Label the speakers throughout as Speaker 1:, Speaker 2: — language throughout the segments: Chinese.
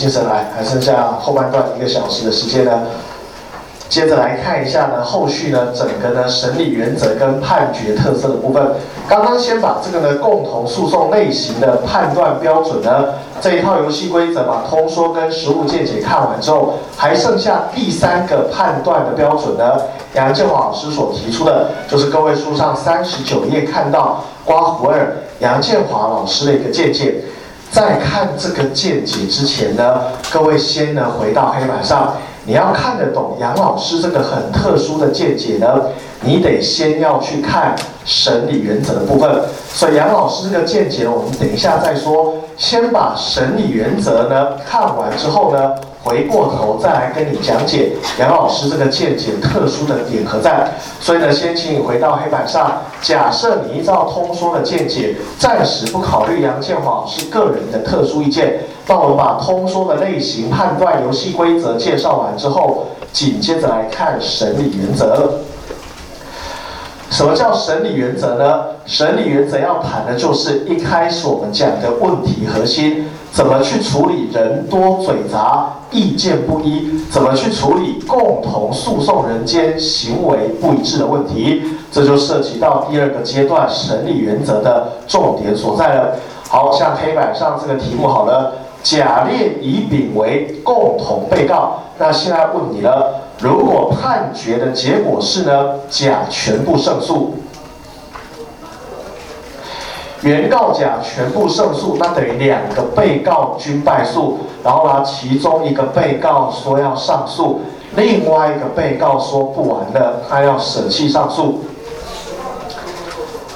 Speaker 1: 好，那我们再打起精神来，还剩下后半段一个小时的时间呢。接着来看一下呢，后续呢整个呢审理原则跟判决特色的部分。刚刚先把这个呢共同诉讼类型的判断标准呢这一套游戏规则把通说跟实务见解看完之后，还剩下第三个判断的标准呢，杨建华老师所提出的，就是各位书上三十九页看到刮胡二杨建华老师的一个见解。在看这个见解之前呢，各位先呢回到黑板上。你要看得懂杨老师这个很特殊的见解呢，你得先要去看审理原则的部分。所以杨老师这个见解，我们等一下再说。先把审理原则呢看完之后呢。回过头再来跟你讲解杨老师这个见解特殊的点和在，所以呢，先请你回到黑板上。假设你依照通说的见解，暂时不考虑杨建华老师个人的特殊意见，那我们把通说的类型、判断、游戏规则介绍完之后，紧接着来看审理原则。什么叫审理原则呢？审理原则要谈的就是一开始我们讲的问题核心，怎么去处理人多嘴杂、意见不一，怎么去处理共同诉讼人间行为不一致的问题，这就涉及到第二个阶段审理原则的重点所在了。好像黑板上这个题目好了，甲列乙丙为共同被告，那现在问你了。如果判决的结果是呢，甲全部胜诉，原告甲全部胜诉，那等于两个被告均败诉，然后呢，其中一个被告说要上诉，另外一个被告说不完了，他要舍弃上诉，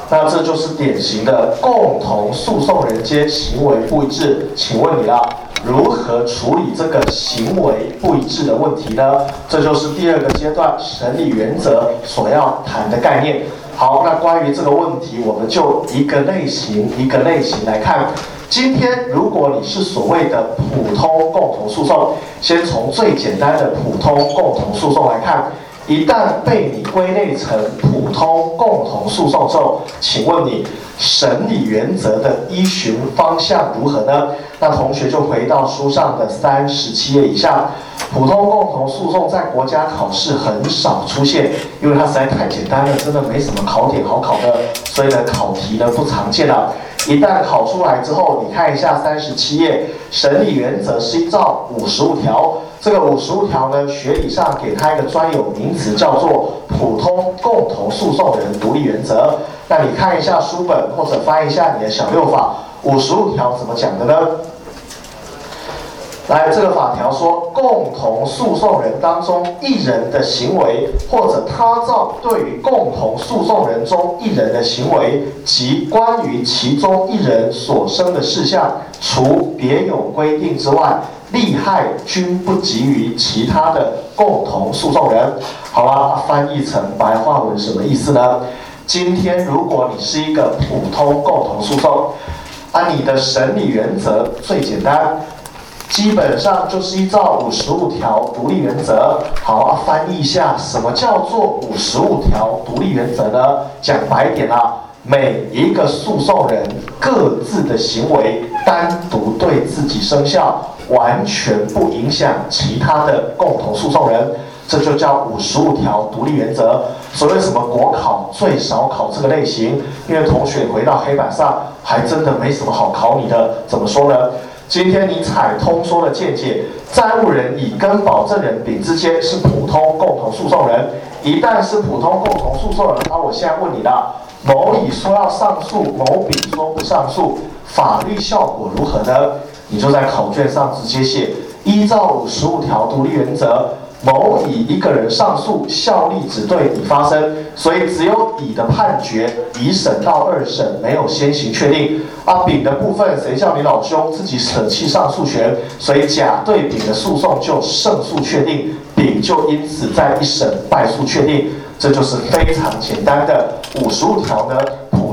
Speaker 1: 那这就是典型的共同诉讼人间行为不一致，请问你了。如何处理这个行为不一致的问题呢？这就是第二个阶段审理原则所要谈的概念。好，那关于这个问题，我们就一个类型一个类型来看。今天如果你是所谓的普通共同诉讼，先从最简单的普通共同诉讼来看。一旦被你归类成普通共同诉讼之后，请问你审理原则的依循方向如何呢？那同学就回到书上的三十七页以下。普通共同诉讼在国家考试很少出现，因为它实在太简单了，真的没什么考点好考的，所以呢考题呢不常见了。一旦考出来之后，你看一下三十七页，审理原则是依照五十五条。这个五十五条呢，学理上给它一个专有名词，叫做普通共同诉讼人独立原则。那你看一下书本，或者翻一下你的小六法，五十五条怎么讲的呢？来，这个法条说，共同诉讼人当中一人的行为，或者他照对于共同诉讼人中一人的行为及关于其中一人所生的事项，除别有规定之外，利害均不及于其他的共同诉讼人。好了，翻译成白话文什么意思呢？今天如果你是一个普通共同诉讼，按你的审理原则最简单。基本上就是依照五十五条独立原则。好，翻译一下，什么叫做五十五条独立原则呢？讲白点啊，每一个诉讼人各自的行为单独对自己生效，完全不影响其他的共同诉讼人，这就叫五十五条独立原则。所谓什么国考最少考这个类型，因为同学回到黑板上，还真的没什么好考你的。怎么说呢？今天你采通说的见解，债务人乙跟保证人丙之间是普通共同诉讼人，一旦是普通共同诉讼人，那我现在问你了，某乙说要上诉，某丙说不上诉，法律效果如何呢？你就在考卷上直接写，依照五十五条独立原则。某乙一个人上诉，效力只对乙发生，所以只有乙的判决，一审到二审没有先行确定。啊，丙的部分，谁叫你老兄自己舍弃上诉权，所以甲对丙的诉讼就胜诉确定，丙就因此在一审败诉确定。这就是非常简单的五十五条呢，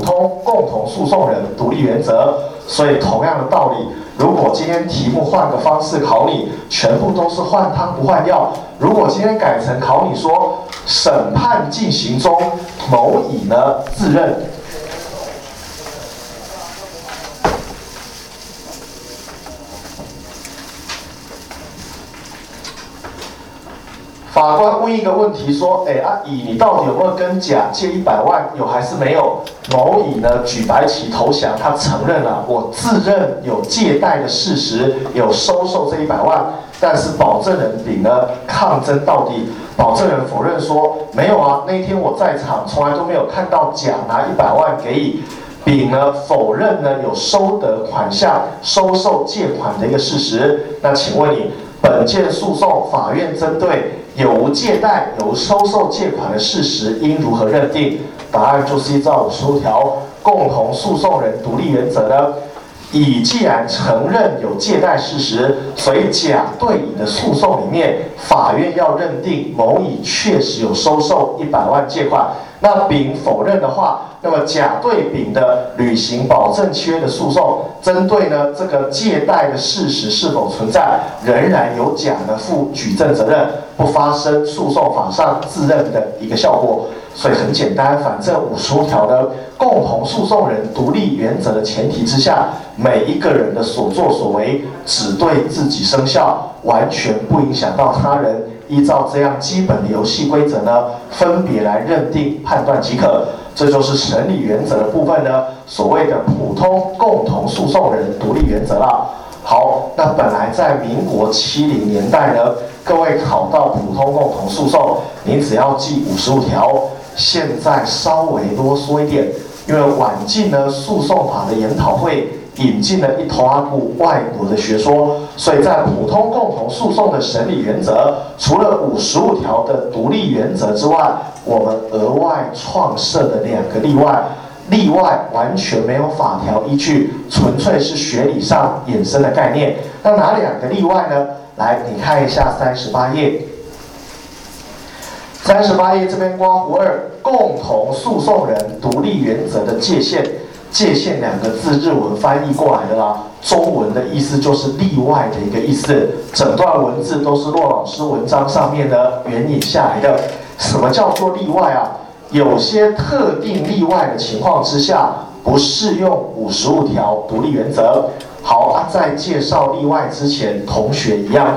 Speaker 1: 通共同诉讼人独立原则。所以同样的道理。如果今天题目换个方式考你，全部都是换汤不换药。如果今天改成考你说，审判进行中，某乙呢自认，法官问一个问题说：“哎，阿乙，你到底有没有跟甲借一百万？有还是没有？”某乙呢举白旗投降，他承认了，我自认有借贷的事实，有收受这一百万。但是保证人丙呢抗争到底，保证人否认说：“没有啊，那一天我在场，从来都没有看到甲拿一百万给乙。”丙呢否认呢有收得款项、收受借款的一个事实。那请问你，本件诉讼法院针对？有无借贷、有无收受借款的事实，应如何认定？答案就是依照五十五条共同诉讼人独立原则呢？乙既然承认有借贷事实，所以甲对乙的诉讼里面，法院要认定某乙确实有收受一百万借款。那丙否认的话，那么甲对丙的履行保证契约的诉讼，针对呢这个借贷的事实是否存在，仍然由甲的负举证责任，不发生诉讼法上自认的一个效果。所以很简单，反正五十五条的共同诉讼人独立原则的前提之下，每一个人的所作所为只对自己生效，完全不影响到他人。依照这样基本的游戏规则呢，分别来认定判断即可。这就是审理原则的部分呢，所谓的普通共同诉讼人独立原则了。好，那本来在民国七零年代呢，各位考到普通共同诉讼，你只要记五十五条。现在稍微啰嗦一点，因为晚近呢诉讼法的研讨会引进了一头阿股外国的学说，所以在普通共同诉讼的审理原则，除了五十五条的独立原则之外，我们额外创设的两个例外，例外完全没有法条依据，纯粹是学理上衍生的概念。那哪两个例外呢？来，你看一下三十八页。三十八页这边刮胡二共同诉讼人独立原则的界限，界限两个字日文翻译过来的啦，中文的意思就是例外的一个意思。整段文字都是骆老师文章上面的援引下来的。什么叫做例外啊？有些特定例外的情况之下，不适用五十五条独立原则。好啊，在介绍例外之前，同学一样，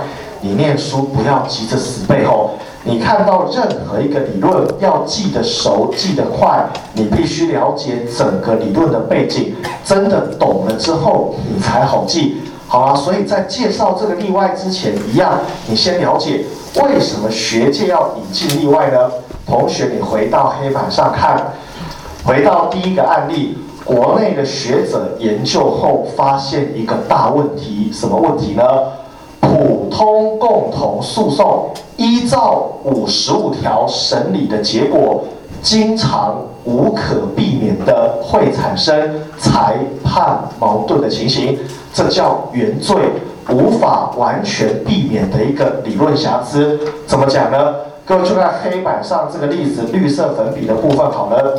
Speaker 1: 你念书不要急着死背后。你看到任何一个理论，要记得熟、记得快，你必须了解整个理论的背景，真的懂了之后，你才好记。好啊，所以在介绍这个例外之前，一样，你先了解为什么学界要引进例外呢？同学，你回到黑板上看，回到第一个案例，国内的学者研究后发现一个大问题，什么问题呢？普通共同诉讼依照五十五条审理的结果，经常无可避免的会产生裁判矛盾的情形，这叫原罪，无法完全避免的一个理论瑕疵。怎么讲呢？各位就看黑板上这个例子，绿色粉笔的部分好了。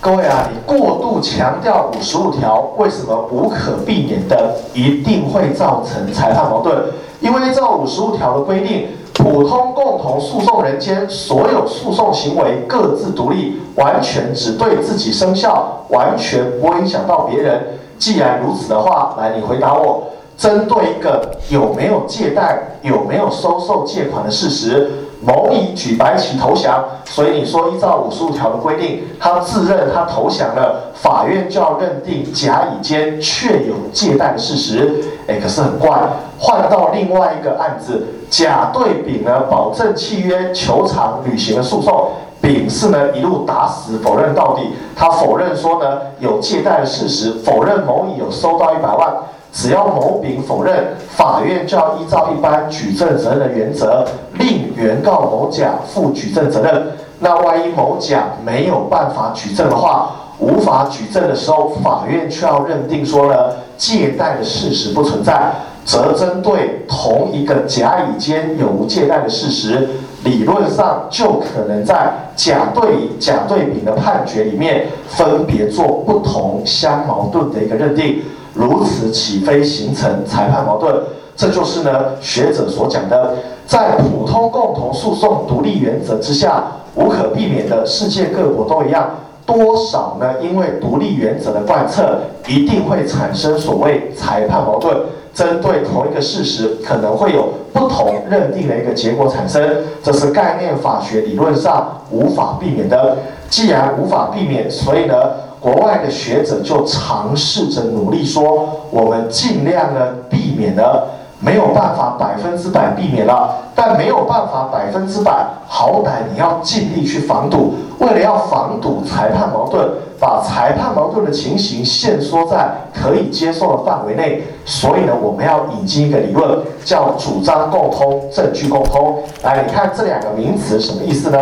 Speaker 1: 各位啊，你过度强调五十五条，为什么无可避免的一定会造成裁判矛盾？因为照五十五条的规定，普通共同诉讼人间所有诉讼行为各自独立，完全只对自己生效，完全不会影响到别人。既然如此的话，来，你回答我，针对一个有没有借贷、有没有收受借款的事实。某乙举白旗投降，所以你说依照五十五条的规定，他自认他投降了，法院就要认定甲乙间确有借贷的事实。哎，可是很怪，换到另外一个案子，甲对丙呢保证契约求偿履行的诉讼，丙是呢一路打死否认到底，他否认说呢有借贷的事实，否认某乙有收到一百万。只要某丙否认，法院就要依照一般举证责任的原则，令原告某甲负举证责任。那万一某甲没有办法举证的话，无法举证的时候，法院却要认定说呢，借贷的事实不存在，则针对同一个甲乙间有无借贷的事实，理论上就可能在甲对甲对丙的判决里面，分别做不同相矛盾的一个认定。如此起飞形成裁判矛盾，这就是呢学者所讲的，在普通共同诉讼独立原则之下，无可避免的，世界各国都一样，多少呢？因为独立原则的贯彻，一定会产生所谓裁判矛盾。针对同一个事实，可能会有不同认定的一个结果产生，这是概念法学理论上无法避免的。既然无法避免，所以呢，国外的学者就尝试着努力说，我们尽量呢避免了。没有办法百分之百避免了，但没有办法百分之百，好歹你要尽力去防堵。为了要防堵裁判矛盾，把裁判矛盾的情形限缩在可以接受的范围内，所以呢，我们要引进一个理论，叫主张共通、证据共通。来，你看这两个名词什么意思呢？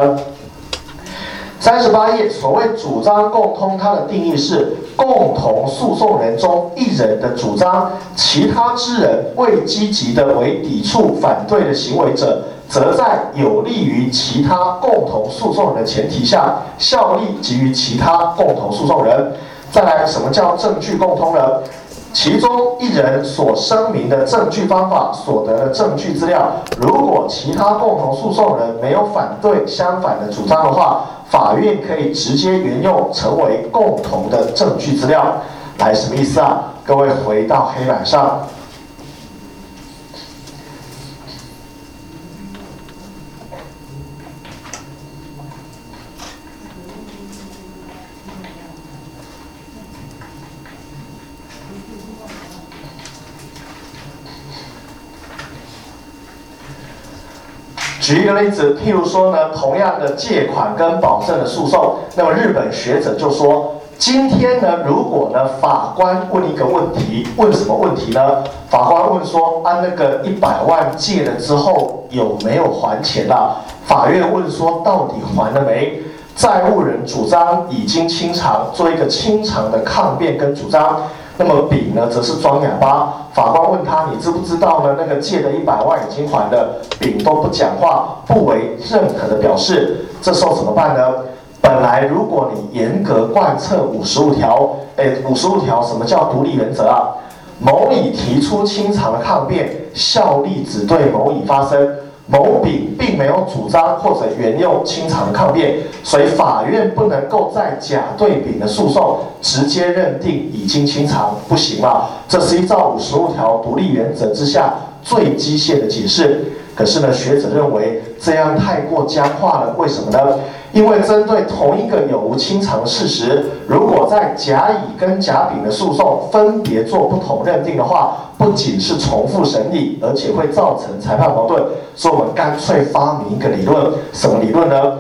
Speaker 1: 三十八页，所谓主张共通，它的定义是共同诉讼人中一人的主张，其他之人未积极的为抵触、反对的行为者，则在有利于其他共同诉讼人的前提下，效力给予其他共同诉讼人。再来，什么叫证据共通呢？其中一人所声明的证据方法所得的证据资料，如果其他共同诉讼人没有反对相反的主张的话。法院可以直接援用成为共同的证据资料，来什么意思啊？各位回到黑板上。举一个例子，譬如说呢，同样的借款跟保证的诉讼，那么日本学者就说，今天呢，如果呢，法官问一个问题，问什么问题呢？法官问说，啊，那个一百万借了之后有没有还钱啊？法院问说，到底还了没？债务人主张已经清偿，做一个清偿的抗辩跟主张。那么丙呢，则是装哑巴。法官问他：“你知不知道呢？那个借的一百万已经还了。”丙都不讲话，不为任何的表示。这时候怎么办呢？本来如果你严格贯彻五十五条，哎，五十五条什么叫独立原则啊？某乙提出清偿的抗辩，效力只对某乙发生。某丙并没有主张或者原用清偿抗辩，所以法院不能够在甲对丙的诉讼直接认定已经清偿，不行了。这是一照五十五条独立原则之下最机械的解释。可是呢，学者认为这样太过僵化了。为什么呢？因为针对同一个有无清偿事实，如果在甲乙跟甲丙的诉讼分别做不同认定的话，不仅是重复审理，而且会造成裁判矛盾。所以我们干脆发明一个理论，什么理论呢？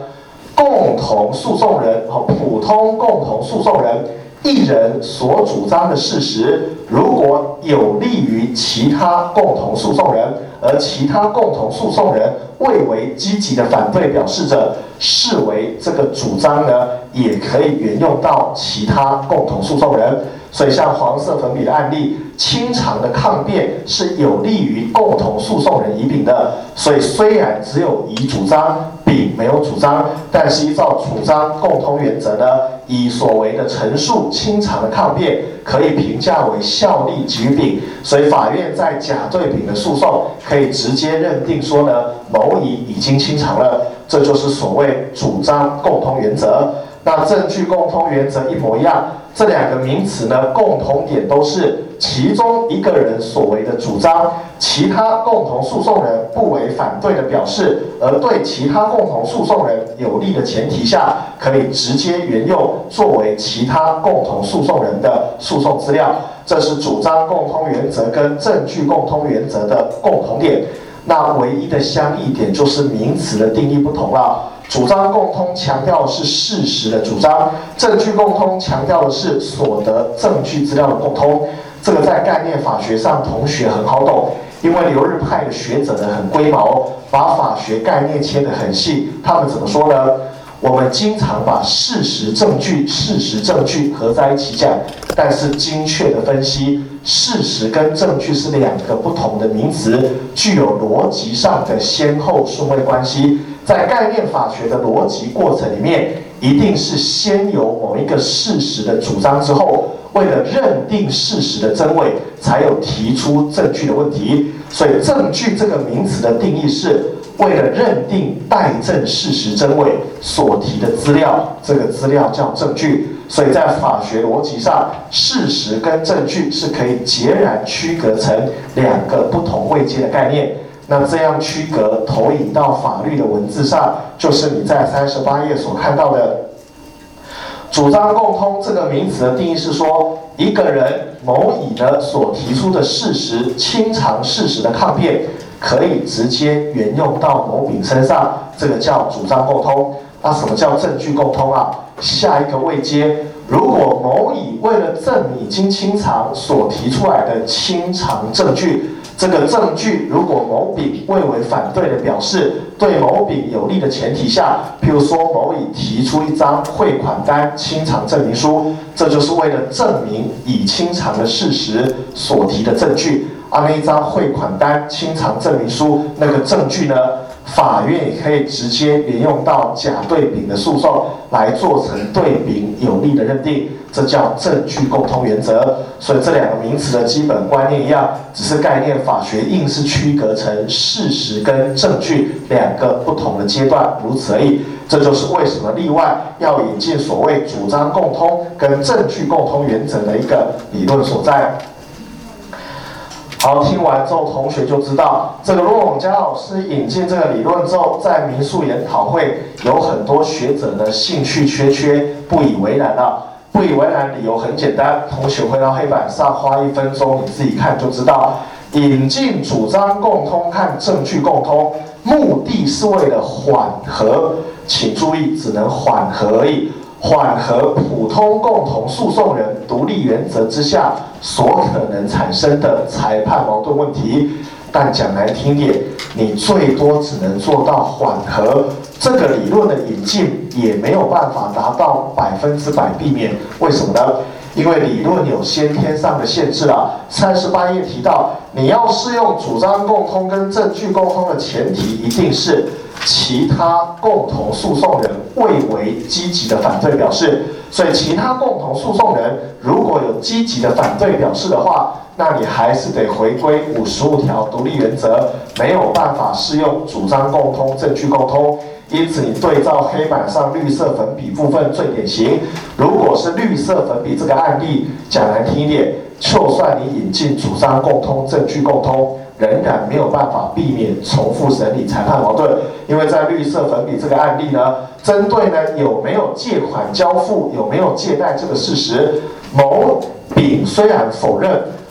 Speaker 1: 共同诉讼人和普通共同诉讼人一人所主张的事实，如果有利于其他共同诉讼人，而其他共同诉讼人未为积极的反对表示者，视为这个主张呢，也可以沿用到其他共同诉讼人。所以，像黄色粉笔的案例，清偿的抗辩是有利于共同诉讼人乙丙的。所以，虽然只有乙主张，丙没有主张，但是依照主张共通原则呢，以所谓的陈述清偿的抗辩可以评价为效力给予丙。所以，法院在甲对丙的诉讼可以直接认定说呢，某乙已经清偿了。这就是所谓主张共通原则。那证据共通原则一模一样，这两个名词呢，共同点都是其中一个人所为的主张，其他共同诉讼人不为反对的表示，而对其他共同诉讼人有利的前提下，可以直接援用作为其他共同诉讼人的诉讼资料。这是主张共通原则跟证据共通原则的共同点。那唯一的相异点就是名词的定义不同了。主张共通强调的是事实的主张，证据共通强调的是所得证据资料的共通。这个在概念法学上同学很好懂，因为留日派的学者呢很龟毛，把法学概念切得很细。他们怎么说呢？我们经常把事实证据、事实证据合在一起讲，但是精确的分析，事实跟证据是两个不同的名词，具有逻辑上的先后顺位关系。在概念法学的逻辑过程里面，一定是先有某一个事实的主张之后，为了认定事实的真伪，才有提出证据的问题。所以，证据这个名词的定义是为了认定待证事实真伪所提的资料，这个资料叫证据。所以在法学逻辑上，事实跟证据是可以截然区隔成两个不同位阶的概念。那这样区隔投影到法律的文字上，就是你在三十八页所看到的主张共通这个名词的定义是说，一个人某乙的所提出的事实清偿事实的抗辩，可以直接援用到某丙身上，这个叫主张共通。那什么叫证据共通啊？下一个位接，如果某乙为了证明已经清偿所提出来的清偿证据。这个证据，如果某丙未为反对的表示，对某丙有利的前提下，譬如说某乙提出一张汇款单清偿证明书，这就是为了证明已清偿的事实所提的证据。而那一张汇款单清偿证明书那个证据呢？法院也可以直接沿用到甲对丙的诉讼来做成对丙有利的认定，这叫证据共通原则。所以这两个名词的基本观念一样，只是概念法学硬是区隔成事实跟证据两个不同的阶段，如此而已。这就是为什么例外要引进所谓主张共通跟证据共通原则的一个理论所在。好，听完之后，同学就知道这个罗永佳老师引进这个理论之后，在民宿研讨会有很多学者的兴趣缺缺，不以为然了。不以为然理由很简单，同学回到黑板上花一分钟，你自己看就知道。引进主张共通，看证据共通，目的是为了缓和，请注意，只能缓和而已。缓和普通共同诉讼人独立原则之下所可能产生的裁判矛盾问题，但讲难听点，你最多只能做到缓和。这个理论的引进也没有办法达到百分之百避免。为什么呢？因为理论有先天上的限制啊。三十八页提到，你要适用主张共通跟证据共通的前提，一定是。其他共同诉讼人未为积极的反对表示，所以其他共同诉讼人如果有积极的反对表示的话，那你还是得回归五十五条独立原则，没有办法适用主张共通、证据共通。因此，你对照黑板上绿色粉笔部分最典型。如果是绿色粉笔这个案例，讲难听一点，就算你引进主张共通、证据共通。仍然没有办法避免重复审理裁判矛盾，因为在绿色粉笔这个案例呢，针对呢有没有借款交付、有没有借贷这个事实，某丙虽然否认，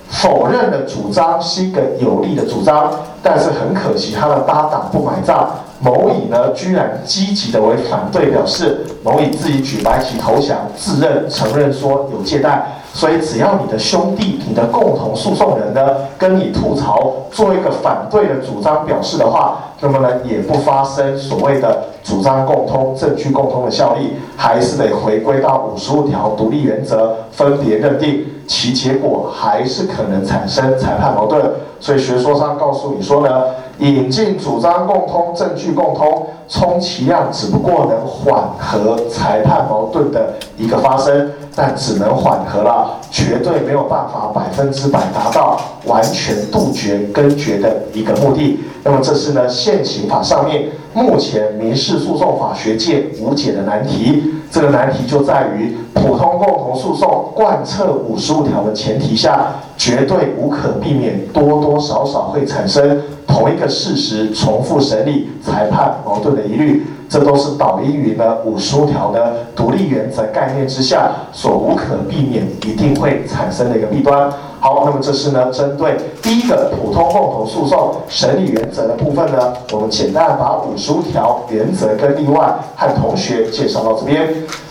Speaker 1: 否认的主张是一个有利的主张，但是很可惜他的搭档不买账，某乙呢居然积极的为反对表示，某乙自己举白旗投降，自认承认说有借贷。所以，只要你的兄弟、你的共同诉讼人呢，跟你吐槽，做一个反对的主张表示的话，那么呢，也不发生所谓的主张共通、证据共通的效力，还是得回归到五十五条独立原则，分别认定，其结果还是可能产生裁判矛盾。所以学说上告诉你说呢，引进主张共通、证据共通，充其量只不过能缓和裁判矛盾的一个发生。但只能缓和了，绝对没有办法百分之百达到完全杜绝根绝的一个目的。那么这是呢现行法上面目前民事诉讼法学界无解的难题。这个难题就在于普通共同诉讼贯彻五十五条的前提下，绝对无可避免，多多少少会产生同一个事实重复审理裁判矛盾的疑虑。这都是导因于呢五十五条的独立原则概念之下所无可避免一定会产生的一个弊端。好，那么这是呢针对第一个普通共同诉讼审理原则的部分呢，我们简单把五十五条原则跟例外和同学介绍到这边。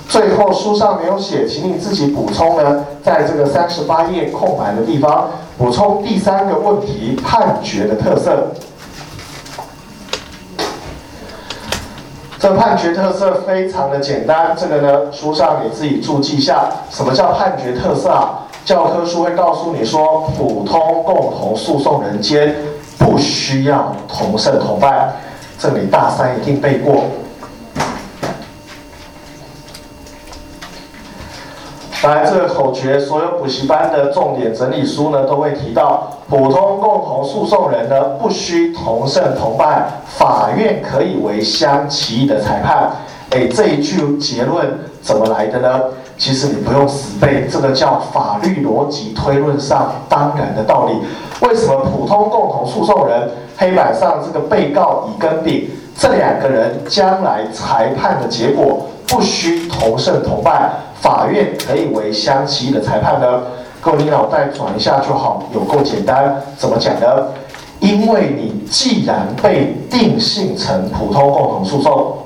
Speaker 1: 最后书上没有写，请你自己补充呢，在这个三十八页空白的地方补充第三个问题判决的特色。这判决特色非常的简单，这个呢，书上你自己注记一下。什么叫判决特色啊？教科书会告诉你说，普通共同诉讼人间不需要同胜同败，这里大三一定背过。来，这个口诀，所有补习班的重点整理书呢，都会提到，普通共同诉讼人呢，不需同胜同败，法院可以为相其异的裁判。哎，这一句结论怎么来的呢？其实你不用死背，这个叫法律逻辑推论上当然的道理。为什么普通共同诉讼人黑板上这个被告乙跟丙这两个人将来裁判的结果不需同胜同败，法院可以为相齐的裁判呢？各位，你脑袋转一下就好，有够简单。怎么讲呢？因为你既然被定性成普通共同诉讼。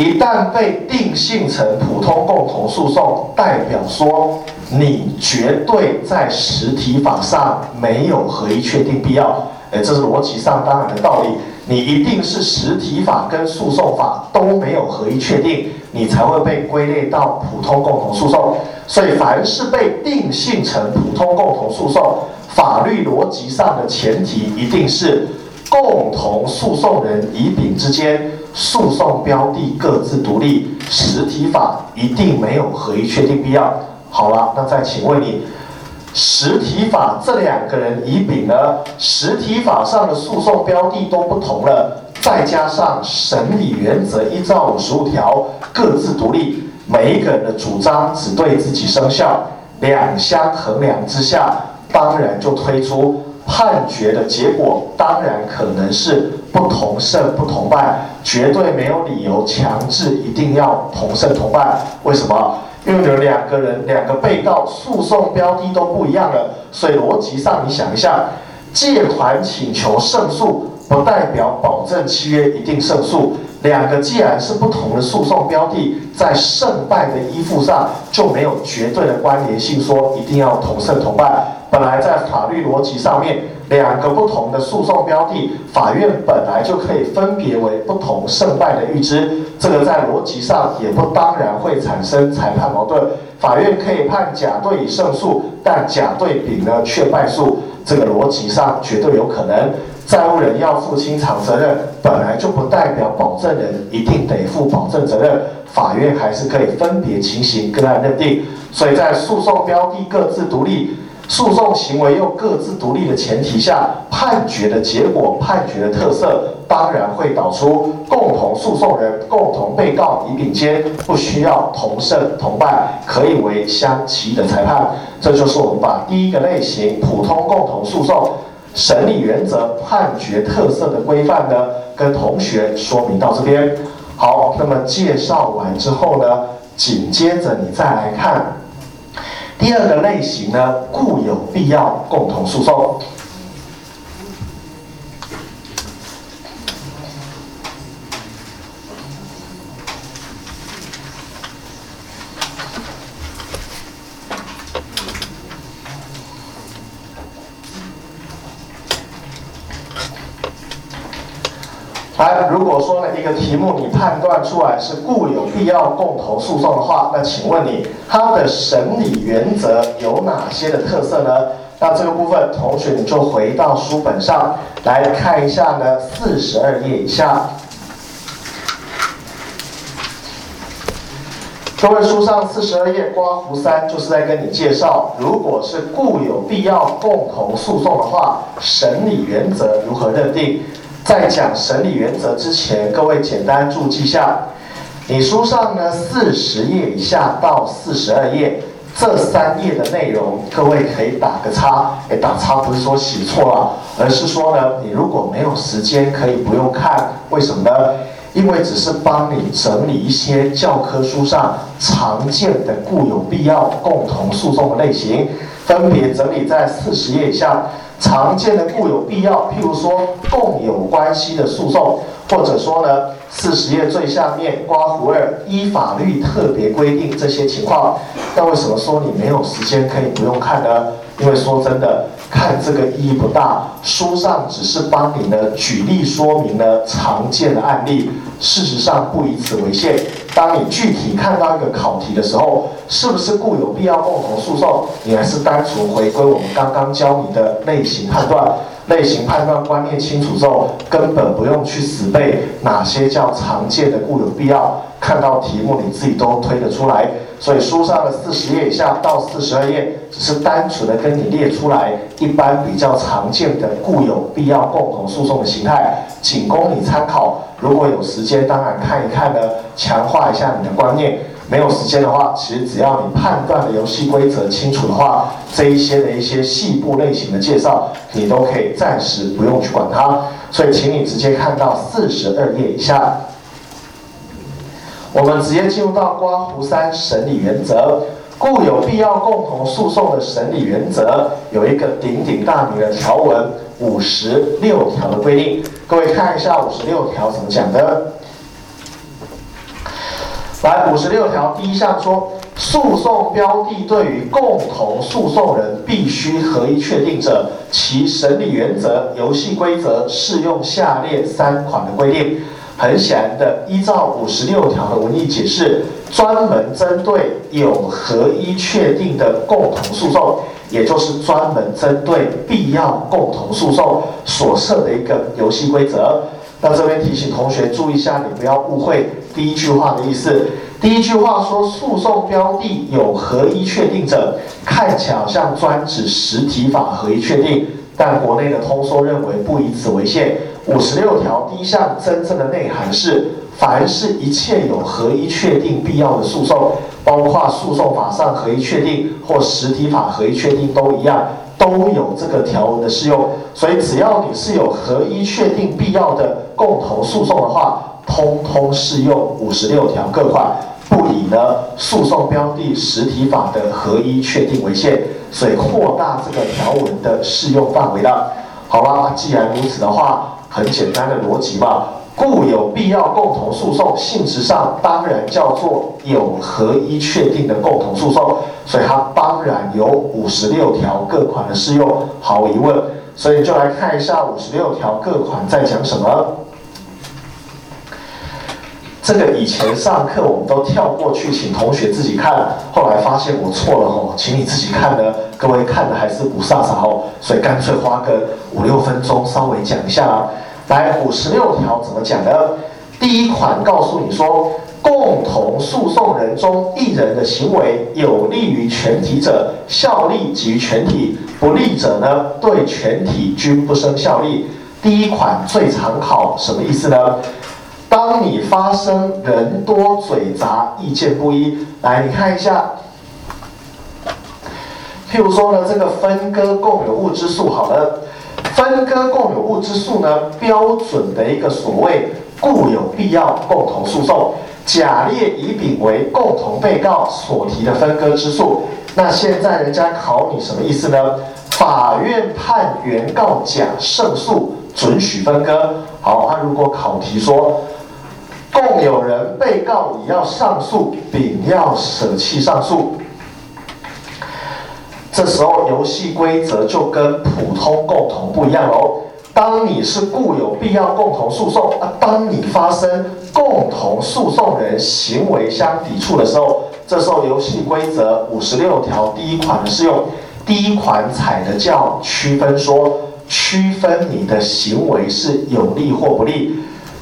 Speaker 1: 一旦被定性成普通共同诉讼，代表说你绝对在实体法上没有合一确定必要。哎，这是逻辑上当然的道理。你一定是实体法跟诉讼法都没有合一确定，你才会被归类到普通共同诉讼。所以，凡是被定性成普通共同诉讼，法律逻辑上的前提一定是共同诉讼人乙丙之间。诉讼标的各自独立，实体法一定没有合一确定必要。好了，那再请问你，实体法这两个人乙丙呢？实体法上的诉讼标的都不同了，再加上审理原则依照五十五条各自独立，每一个人的主张只对自己生效，两相衡量之下，当然就推出。判决的结果当然可能是不同胜不同败，绝对没有理由强制一定要同胜同败。为什么？因为有两个人，两个被告诉讼标的都不一样了，所以逻辑上你想一下，借款请求胜诉不代表保证契约一定胜诉。两个既然是不同的诉讼标的，在胜败的依附上就没有绝对的关联性，说一定要同胜同败。本来在法律逻辑上面，两个不同的诉讼标的，法院本来就可以分别为不同胜败的预知，这个在逻辑上也不当然会产生裁判矛盾。法院可以判甲对乙胜诉，但甲对丙呢却败诉，这个逻辑上绝对有可能。债务人要负清偿责任，本来就不代表保证人一定得负保证责任，法院还是可以分别情形个案认定。所以在诉讼标的各自独立。诉讼行为又各自独立的前提下，判决的结果、判决的特色，当然会导出共同诉讼人、共同被告乙丙间不需要同胜同败，可以为相齐的裁判。这就是我们把第一个类型普通共同诉讼审理原则、判决特色的规范呢，跟同学说明到这边。好，那么介绍完之后呢，紧接着你再来看。第二个类型呢，固有必要共同诉讼。来，如果说呢一个题目你判出来是固有必要共同诉讼的话，那请问你它的审理原则有哪些的特色呢？那这个部分同学你就回到书本上来看一下呢，四十二页以下。各位书上四十二页刮胡三就是在跟你介绍，如果是固有必要共同诉讼的话，审理原则如何认定？在讲审理原则之前，各位简单注记下，你书上呢四十页以下到四十二页这三页的内容，各位可以打个叉。哎，打叉不是说写错了，而是说呢，你如果没有时间，可以不用看。为什么呢？因为只是帮你整理一些教科书上常见的固有必要共同诉讼的类型，分别整理在四十页以下。常见的固有必要，譬如说共有关系的诉讼，或者说呢，四十页最下面刮胡二依法律特别规定这些情况，那为什么说你没有时间可以不用看呢？因为说真的，看这个意义不大，书上只是帮你呢举例说明了常见的案例，事实上不以此为限。当你具体看到一个考题的时候，是不是固有必要共同诉讼？你还是单纯回归我们刚刚教你的类型判断，类型判断观念清楚之后，根本不用去死背哪些叫常见的固有必要，看到题目你自己都推得出来。所以书上的四十页以下到四十二页，只是单纯的跟你列出来一般比较常见的固有必要共同诉讼的形态，仅供你参考。如果有时间，当然看一看呢，强化一下你的观念。没有时间的话，其实只要你判断的游戏规则清楚的话，这一些的一些细部类型的介绍，你都可以暂时不用去管它。所以，请你直接看到四十二页以下。我们直接进入到刮胡三审理原则，故有必要共同诉讼的审理原则，有一个鼎鼎大名的条文五十六条的规定。各位看一下五十六条怎么讲的。来，五十六条第一项说，诉讼标的对于共同诉讼人必须合一确定者，其审理原则、游戏规则适用下列三款的规定。很显然的，依照五十六条的文艺解释，专门针对有合一确定的共同诉讼，也就是专门针对必要共同诉讼所设的一个游戏规则。那这边提醒同学注意一下，你不要误会第一句话的意思。第一句话说，诉讼标的有合一确定者，看起来好像专指实体法合一确定，但国内的通说认为不以此为限。五十六条第一项真正的内涵是，凡是一切有合一确定必要的诉讼，包括诉讼法上合一确定或实体法合一确定都一样，都有这个条文的适用。所以只要你是有合一确定必要的共同诉讼的话，通通适用五十六条各款，不以呢诉讼标的实体法的合一确定为限，所以扩大这个条文的适用范围了。好吧，既然如此的话。很简单的逻辑嘛，故有必要共同诉讼，性质上当然叫做有合一确定的共同诉讼，所以它当然有五十六条各款的适用，毫无疑问。所以就来看一下五十六条各款在讲什么。这个以前上课我们都跳过去，请同学自己看，后来发现我错了吼，请你自己看呢。各位看的还是不飒飒哦，所以干脆花个五六分钟稍微讲一下。来，五十六条怎么讲呢？第一款告诉你说，共同诉讼人中一人的行为有利于全体者，效力及于全体；不利者呢，对全体均不生效力。第一款最常考什么意思呢？当你发生人多嘴杂、意见不一，来，你看一下。譬如说呢，这个分割共有物之数，好了，分割共有物之数呢，标准的一个所谓固有必要共同诉讼，甲列乙丙为共同被告所提的分割之数。那现在人家考你什么意思呢？法院判原告甲胜诉，准许分割。好，那如果考题说，共有人被告乙要上诉，丙要舍弃上诉。这时候游戏规则就跟普通共同不一样喽。当你是固有必要共同诉讼啊，当你发生共同诉讼人行为相抵触的时候，这时候游戏规则五十六条第一款的适用。第一款采的叫区分说，区分你的行为是有利或不利。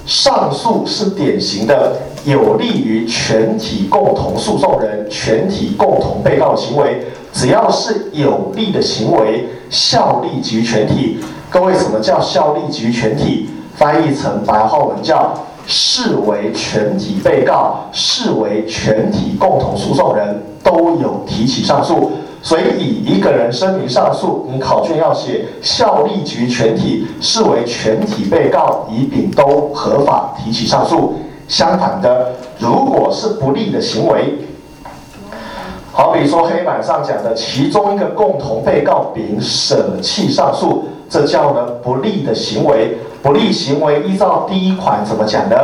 Speaker 1: 上诉是典型的有利于全体共同诉讼人、全体共同被告行为。只要是有利的行为，效力及全体。各位，什么叫效力及全体？翻译成白话文叫视为全体被告，视为全体共同诉讼人都有提起上诉。所以，以一个人声明上诉，你考卷要写效力及全体，视为全体被告乙丙都合法提起上诉。相反的，如果是不利的行为。好比说黑板上讲的，其中一个共同被告丙舍弃上诉，这叫呢不利的行为。不利行为依照第一款怎么讲呢？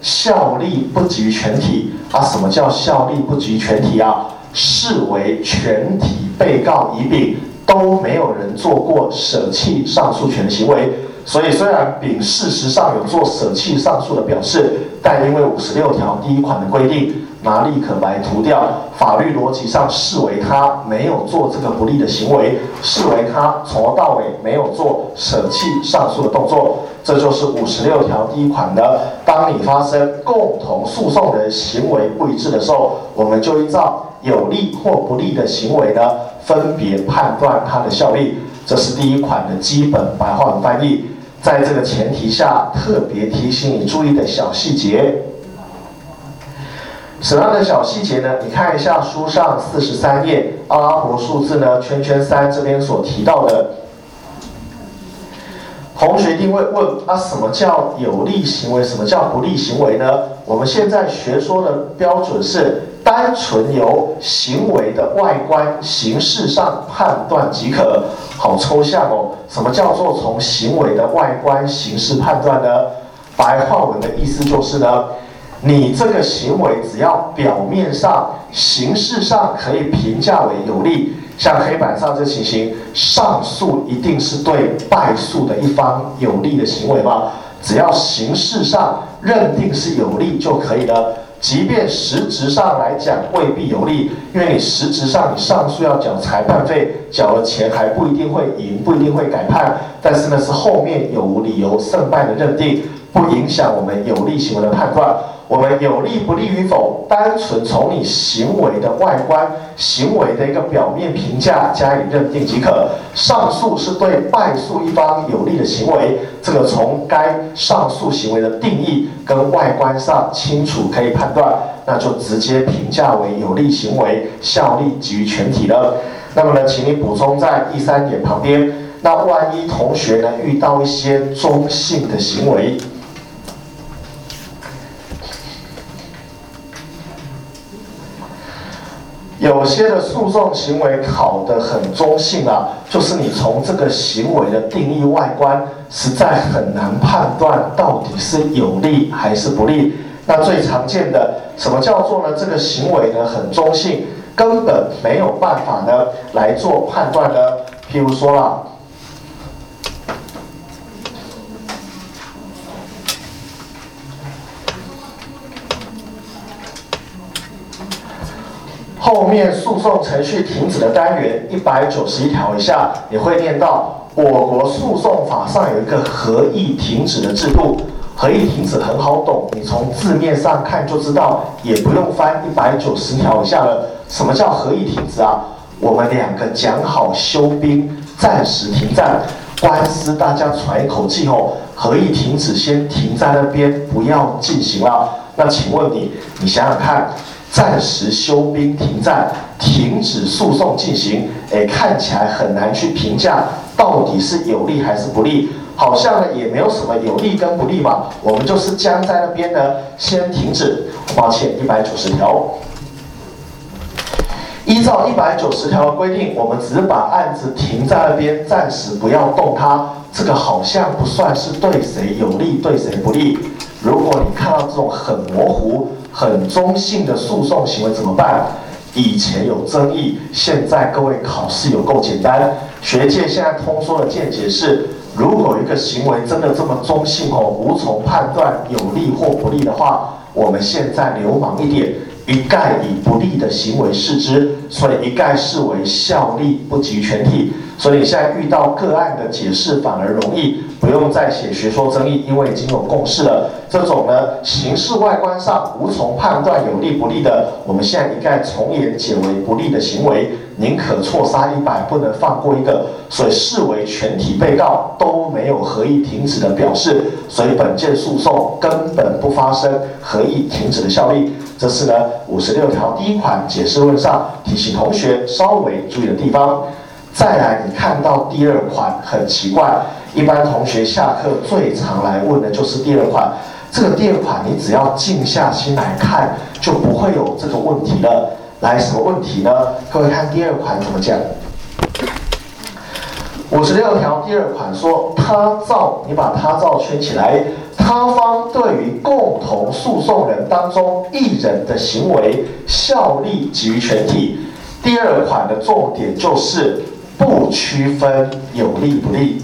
Speaker 1: 效力不及全体啊？什么叫效力不及全体啊？视为全体被告乙丙都没有人做过舍弃上诉权的行为。所以虽然丙事实上有做舍弃上诉的表示，但因为五十六条第一款的规定。拿立可白涂掉，法律逻辑上视为他没有做这个不利的行为，视为他从头到尾没有做舍弃上述的动作。这就是五十六条第一款的。当你发生共同诉讼人行为不一致的时候，我们就依照有利或不利的行为呢，分别判断它的效力。这是第一款的基本白话文翻译。在这个前提下，特别提醒你注意的小细节。什么样的小细节呢？你看一下书上四十三页阿拉伯数字呢，圈圈三这边所提到的。同学一定会问：啊，什么叫有利行为？什么叫不利行为呢？我们现在学说的标准是单纯由行为的外观形式上判断即可。好抽象哦！什么叫做从行为的外观形式判断呢？白话文的意思就是呢，你这个行为只要表面上、形式上可以评价为有利。像黑板上这情形，上诉一定是对败诉的一方有利的行为吗？只要形式上认定是有利就可以了，即便实质上来讲未必有利，因为你实质上你上诉要缴裁判费，缴了钱还不一定会赢，不一定会改判，但是呢是后面有无理由胜败的认定，不影响我们有利行为的判断。我们有利不利与否，单纯从你行为的外观、行为的一个表面评价加以认定即可。上诉是对败诉一方有利的行为，这个从该上诉行为的定义跟外观上清楚可以判断，那就直接评价为有利行为，效力给予全体了。那么呢，请你补充在第三点旁边。那万一同学呢遇到一些中性的行为？有些的诉讼行为考得很中性啊，就是你从这个行为的定义外观，实在很难判断到底是有利还是不利。那最常见的，什么叫做呢？这个行为呢很中性，根本没有办法呢来做判断呢？譬如说啦。后面诉讼程序停止的单元一百九十一条以下，也会念到我国诉讼法上有一个合议停止的制度。合议停止很好懂，你从字面上看就知道，也不用翻一百九十条以下了。什么叫合议停止啊？我们两个讲好休兵，暂时停战，官司大家喘一口气后，合议停止先停在那边，不要进行了。那请问你，你想想看。暂时休兵停战，停止诉讼进行，哎，看起来很难去评价到底是有利还是不利，好像呢也没有什么有利跟不利嘛，我们就是将在那边呢先停止。抱歉，一百九十条，依照一百九十条的规定，我们只把案子停在那边，暂时不要动它，这个好像不算是对谁有利对谁不利。如果你看到这种很模糊。很中性的诉讼行为怎么办？以前有争议，现在各位考试有够简单。学界现在通说的见解是，如果一个行为真的这么中性哦，无从判断有利或不利的话，我们现在流氓一点，一概以不利的行为视之，所以一概视为效力不及全体。所以现在遇到个案的解释反而容易，不用再写学说争议，因为已经有共识了。这种呢，形式外观上无从判断有利不利的，我们现在一概从严解为不利的行为，宁可错杀一百，不能放过一个，所以视为全体被告都没有合议停止的表示，所以本件诉讼根本不发生合议停止的效力。这是呢五十六条第一款解释论上提醒同学稍微注意的地方。再来，你看到第二款很奇怪，一般同学下课最常来问的就是第二款。这个第二款，你只要静下心来看，就不会有这个问题了。来，什么问题呢？各位看第二款怎么讲？五十六条第二款说，他造，你把他造圈起来，他方对于共同诉讼人当中一人的行为效力给予全体。第二款的重点就是。不区分有利不利，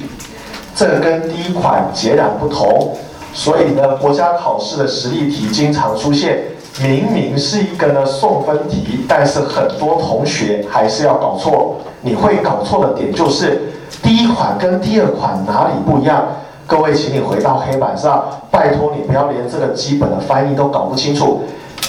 Speaker 1: 这跟第一款截然不同。所以呢，国家考试的实例题经常出现明明是一个呢送分题，但是很多同学还是要搞错。你会搞错的点就是第一款跟第二款哪里不一样？各位，请你回到黑板上，拜托你不要连这个基本的翻译都搞不清楚。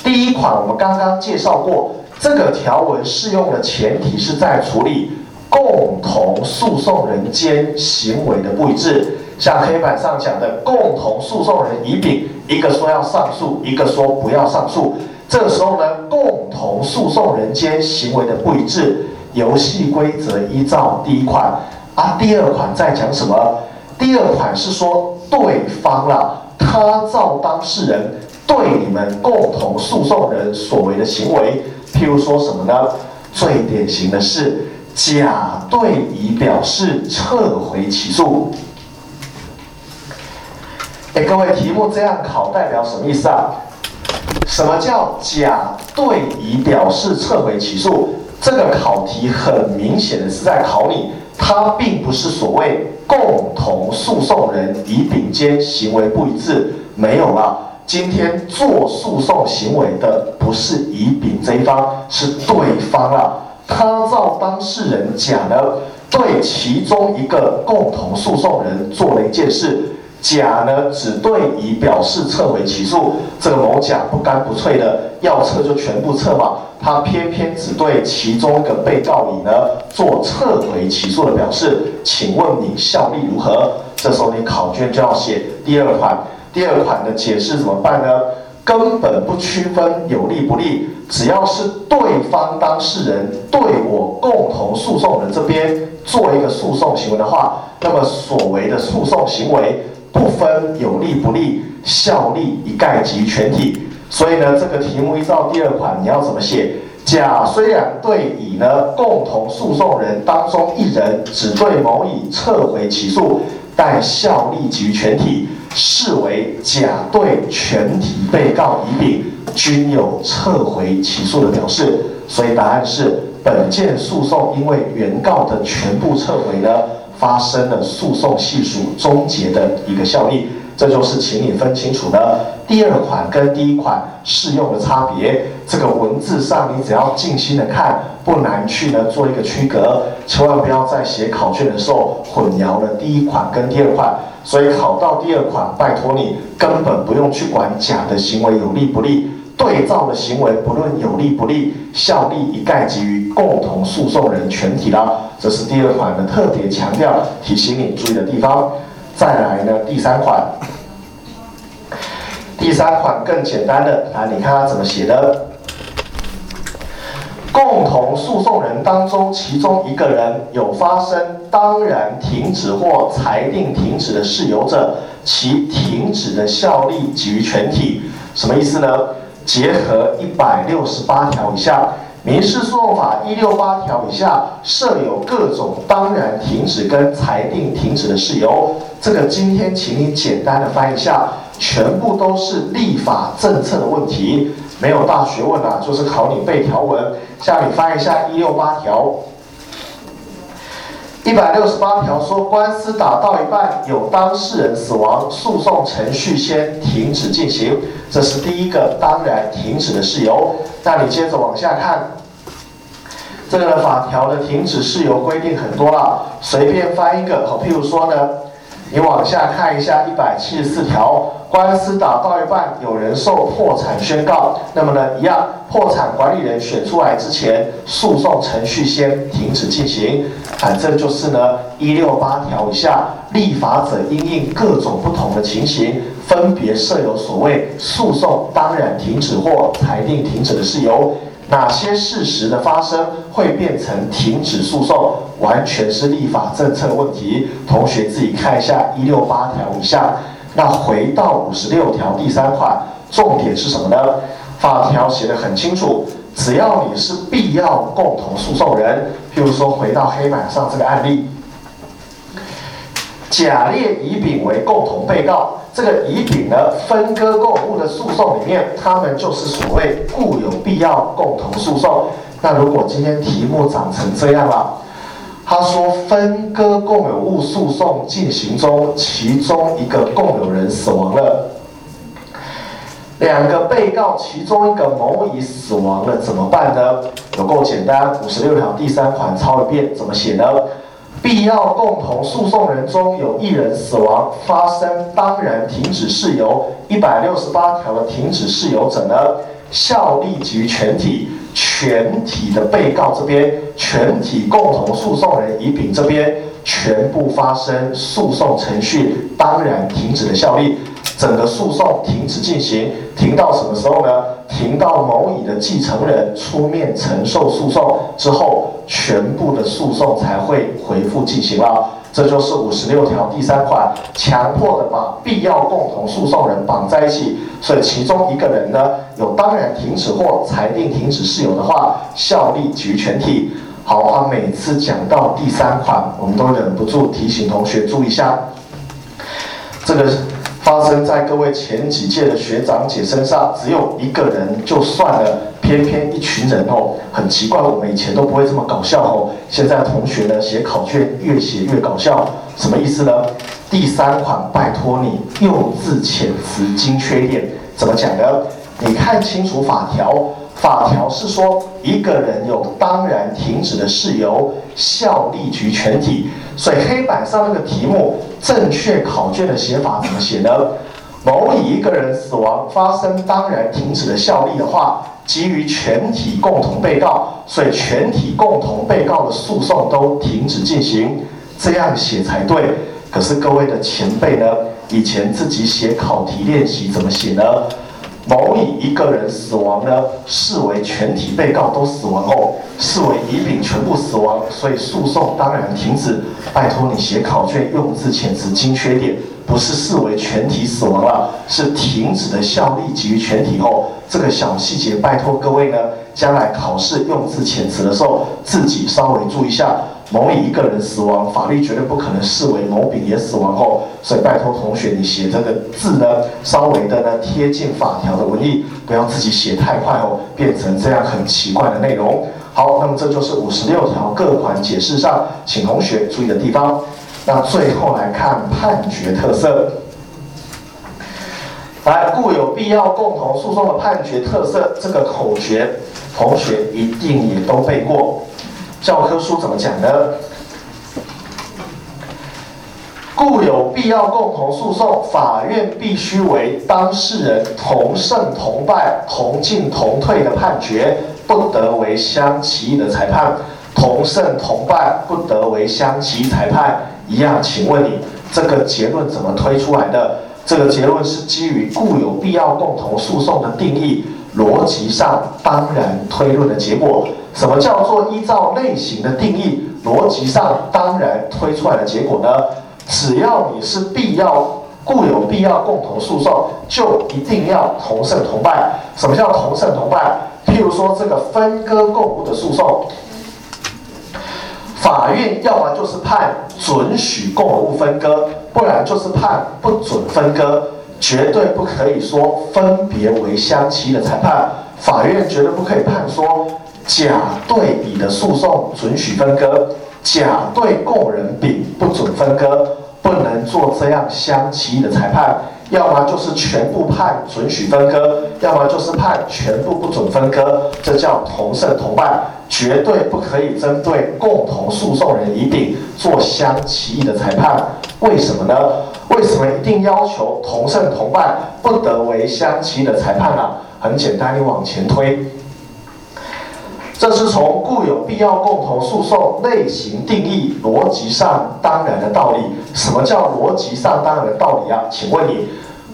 Speaker 1: 第一款我们刚刚介绍过，这个条文适用的前提是在处理共同诉讼人间行为的不一致。像黑板上讲的，共同诉讼人乙丙，一个说要上诉，一个说不要上诉。这个时候呢，共同诉讼人间行为的不一致，游戏规则依照第一款啊，第二款在讲什么？第二款是说对方啦，他照当事人对你们共同诉讼人所为的行为，譬如说什么呢？最典型的是甲对乙表示撤回起诉。哎，各位，题目这样考代表什么意思啊？什么叫甲对乙表示撤回起诉？这个考题很明显的是在考你，他并不是所谓共同诉讼人乙丙间行为不一致，没有了。今天做诉讼行为的不是乙丙这一方，是对方啊。他照当事人讲的，对其中一个共同诉讼人做了一件事。甲呢只对乙表示撤回起诉，这个某甲不干不脆的要撤就全部撤嘛，他偏偏只对其中一个被告乙呢做撤回起诉的表示，请问你效力如何？这时候你考卷就要写第二款，第二款的解释怎么办呢？根本不区分有利不利，只要是对方当事人对我共同诉讼人这边做一个诉讼行为的话，那么所谓的诉讼行为。不分有利不利，效力一概及全体。所以呢，这个题目依照第二款，你要怎么写？甲虽然对乙呢共同诉讼人当中一人只对某乙撤回起诉，但效力及全体，视为甲对全体被告乙丙均有撤回起诉的表示。所以答案是本件诉讼因为原告的全部撤回呢。发生了诉讼系数终结的一个效力，这就是请你分清楚的第二款跟第一款适用的差别。这个文字上你只要静心的看，不难去呢做一个区隔，千万不要在写考卷的时候混淆了第一款跟第二款。所以考到第二款，拜托你根本不用去管甲的行为有利不利。对照的行为，不论有利不利，效力一概给予共同诉讼人全体啦。这是第二款的特别强调提醒你注意的地方。再来呢，第三款，第三款更简单的啊，你看它怎么写的？共同诉讼人当中，其中一个人有发生当然停止或裁定停止的事由者，其停止的效力给予全体。什么意思呢？结合一百六十八条以下民事诉讼法一六八条以下设有各种当然停止跟裁定停止的事由，这个今天请你简单的翻一下，全部都是立法政策的问题，没有大学问啊，就是考你背条文。下你翻一下一六八条。一百六十八条说，官司打到一半，有当事人死亡，诉讼程序先停止进行，这是第一个当然停止的事由。那你接着往下看，这个法条的停止事由规定很多了，随便翻一个，好，譬如说呢。你往下看一下一百七十四条，官司打到一半，有人受破产宣告，那么呢，一样，破产管理人选出来之前，诉讼程序先停止进行。反正就是呢，一六八条以下，立法者因应各种不同的情形，分别设有所谓诉讼当然停止或裁定停止的事由。哪些事实的发生会变成停止诉讼，完全是立法政策问题。同学自己看一下一六八条以下。那回到五十六条第三款，重点是什么呢？法条写的很清楚，只要你是必要共同诉讼人，譬如说回到黑板上这个案例。甲列乙丙为共同被告，这个乙丙呢分割共有物的诉讼里面，他们就是所谓固有必要共同诉讼。那如果今天题目长成这样了，他说分割共有物诉讼进行中，其中一个共有人死亡了，两个被告其中一个某乙死亡了，怎么办呢？有够简单，五十六条第三款抄一遍，怎么写呢？必要共同诉讼人中有一人死亡，发生当然停止事由。一百六十八条的停止事由者呢，效力及全体，全体的被告这边，全体共同诉讼人乙丙这边，全部发生诉讼程序当然停止的效力。整个诉讼停止进行，停到什么时候呢？停到某乙的继承人出面承受诉讼之后，全部的诉讼才会恢复进行了。这就是五十六条第三款，强迫的把必要共同诉讼人绑在一起，所以其中一个人呢，有当然停止或裁定停止事由的话，效力于全体。好，啊，每次讲到第三款，我们都忍不住提醒同学注意一下，这个。发生在各位前几届的学长姐身上，只有一个人就算了，偏偏一群人哦，很奇怪，我们以前都不会这么搞笑哦，现在同学呢写考卷越写越搞笑，什么意思呢？第三款，拜托你用字遣词精缺点，怎么讲呢？你看清楚法条。法条是说，一个人有当然停止的事由，效力于全体。所以黑板上那个题目，正确考卷的写法怎么写呢？某乙一个人死亡，发生当然停止的效力的话，基于全体共同被告，所以全体共同被告的诉讼都停止进行，这样写才对。可是各位的前辈呢，以前自己写考题练习怎么写呢？某乙一个人死亡呢，视为全体被告都死亡后，视为乙丙全部死亡，所以诉讼当然停止。拜托你写考卷用字遣词精确点，不是视为全体死亡了，是停止的效力给予全体后，这个小细节拜托各位呢，将来考试用字遣词的时候自己稍微注意一下。某乙一个人死亡，法律绝对不可能视为某丙也死亡后，所以拜托同学，你写这个字呢，稍微的呢贴近法条的文意，不要自己写太快哦，变成这样很奇怪的内容。好，那么这就是五十六条各款解释上，请同学注意的地方。那最后来看判决特色，来，故有必要共同诉讼的判决特色这个口诀，同学一定也都背过。教科书怎么讲呢？故有必要共同诉讼，法院必须为当事人同胜同败、同进同退的判决，不得为相其异的裁判。同胜同败，不得为相其异裁判。一样，请问你这个结论怎么推出来的？这个结论是基于故有必要共同诉讼的定义。逻辑上当然推论的结果，什么叫做依照类型的定义？逻辑上当然推出来的结果呢？只要你是必要固有必要共同诉讼，就一定要同胜同败。什么叫同胜同败？譬如说这个分割共物的诉讼，法院要么就是判准许共有物分割，不然就是判不准分割。绝对不可以说分别为相期的裁判，法院绝对不可以判说甲对乙的诉讼准许分割，甲对供人丙不准分割，不能做这样相期的裁判。要么就是全部判准许分割，要么就是判全部不准分割，这叫同胜同败，绝对不可以针对共同诉讼人乙丙做相其异的裁判。为什么呢？为什么一定要求同胜同败，不得为相齐的裁判呢？很简单，你往前推，这是从固有必要共同诉讼类型定义逻辑上当然的道理。什么叫逻辑上当然的道理啊？请问你，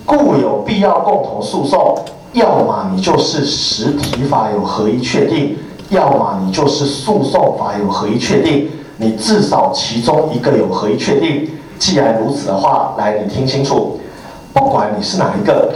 Speaker 1: 固有必要共同诉讼，要么你就是实体法有合一确定，要么你就是诉讼法有合一确定，你至少其中一个有合一确定。既然如此的话，来，你听清楚，不管你是哪一个，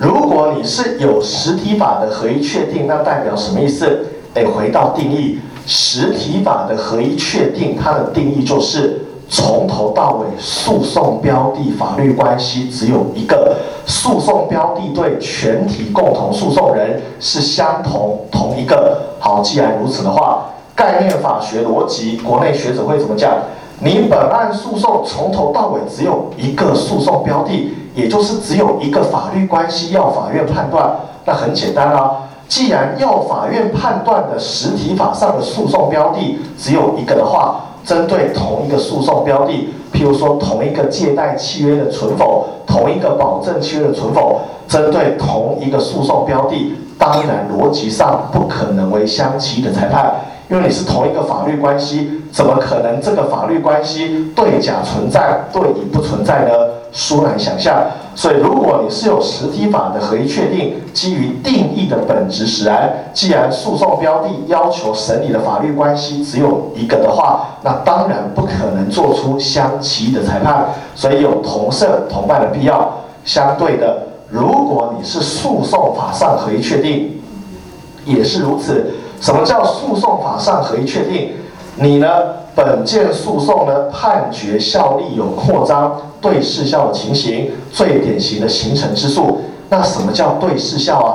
Speaker 1: 如果你是有实体法的合一确定，那代表什么意思？得回到定义，实体法的合一确定，它的定义就是从头到尾诉讼标的法律关系只有一个，诉讼标的对全体共同诉讼人是相同同一个。好，既然如此的话。概念法学逻辑，国内学者会怎么讲？你本案诉讼从头到尾只有一个诉讼标的，也就是只有一个法律关系要法院判断，那很简单啦。既然要法院判断的实体法上的诉讼标的只有一个的话，针对同一个诉讼标的，譬如说同一个借贷契约的存否，同一个保证契约的存否，针对同一个诉讼标的，当然逻辑上不可能为相齐的裁判。因为你是同一个法律关系，怎么可能这个法律关系对甲存在，对乙不存在呢？殊难想象。所以，如果你是有实体法的合一确定，基于定义的本质使然，既然诉讼标的要求审理的法律关系只有一个的话，那当然不可能做出相齐的裁判，所以有同胜同伴的必要。相对的，如果你是诉讼法上合一确定，也是如此。什么叫诉讼法上合一确定？你呢？本件诉讼呢，判决效力有扩张对事效的情形，最典型的形成之诉。那什么叫对事效啊？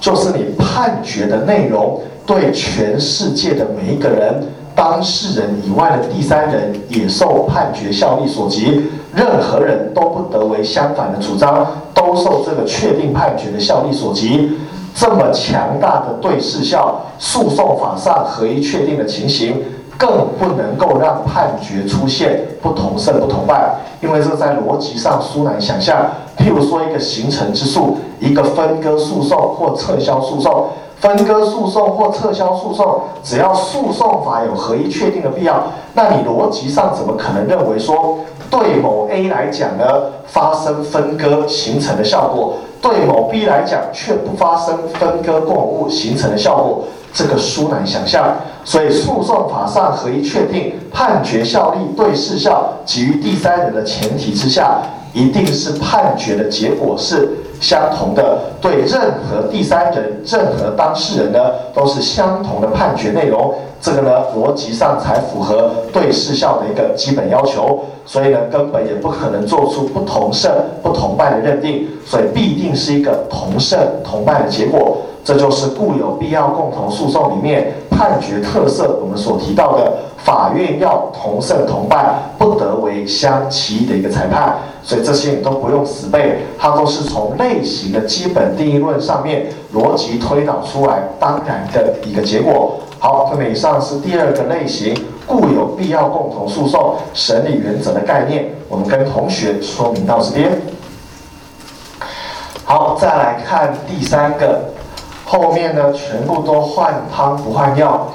Speaker 1: 就是你判决的内容对全世界的每一个人、当事人以外的第三人也受判决效力所及，任何人都不得为相反的主张，都受这个确定判决的效力所及。这么强大的对事效，诉讼法上合一确定的情形，更不能够让判决出现不同胜不同败，因为这在逻辑上殊难想象。譬如说一个形成之诉，一个分割诉讼或撤销诉讼，分割诉讼或撤销诉讼，只要诉讼法有合一确定的必要，那你逻辑上怎么可能认为说，对某 A 来讲呢，发生分割形成的效果？对某 B 来讲，却不发生分割共物形成的效果，这个殊难想象。所以，诉讼法上可以确定判决效力对事效基于第三人的前提之下，一定是判决的结果是相同的。对任何第三人、任何当事人呢，都是相同的判决内容。这个呢，逻辑上才符合对事效的一个基本要求。所以呢，根本也不可能做出不同胜不同败的认定，所以必定是一个同胜同败的结果。这就是固有必要共同诉讼里面判决特色，我们所提到的法院要同胜同败，不得为相齐的一个裁判。所以这些你都不用死背，它都是从类型的基本定义论上面逻辑推导出来当然的一个结果。好，那么以上是第二个类型固有必要共同诉讼审理原则的概念，我们跟同学说明到这边。好，再来看第三个，后面呢全部都换汤不换药。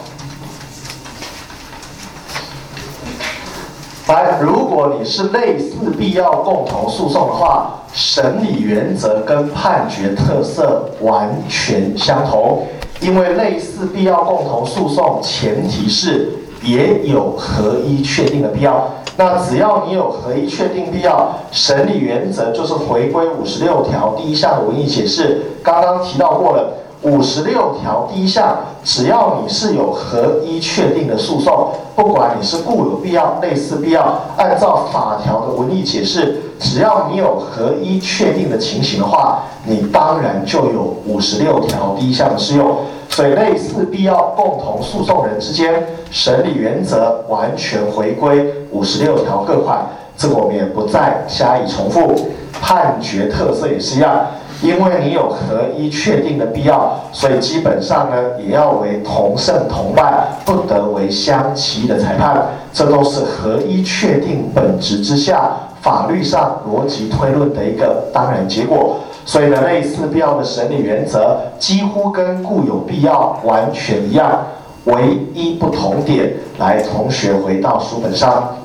Speaker 1: 来，如果你是类似必要共同诉讼的话，审理原则跟判决特色完全相同。因为类似必要共同诉讼，前提是也有合一确定的必要。那只要你有合一确定必要，审理原则就是回归五十六条第一项的文义解释。刚刚提到过了，五十六条第一项，只要你是有合一确定的诉讼，不管你是固有必要、类似必要，按照法条的文义解释，只要你有合一确定的情形的话，你当然就有五十六条第一项的适用。所以，类似必要共同诉讼人之间审理原则完全回归五十六条各款，这个我们也不再加以重复。判决特色也是一样，因为你有合一确定的必要，所以基本上呢也要为同胜同败，不得为相齐的裁判。这都是合一确定本质之下法律上逻辑推论的一个当然结果。所以呢，类似必要的审理原则几乎跟固有必要完全一样，唯一不同点，来，同学回到书本上。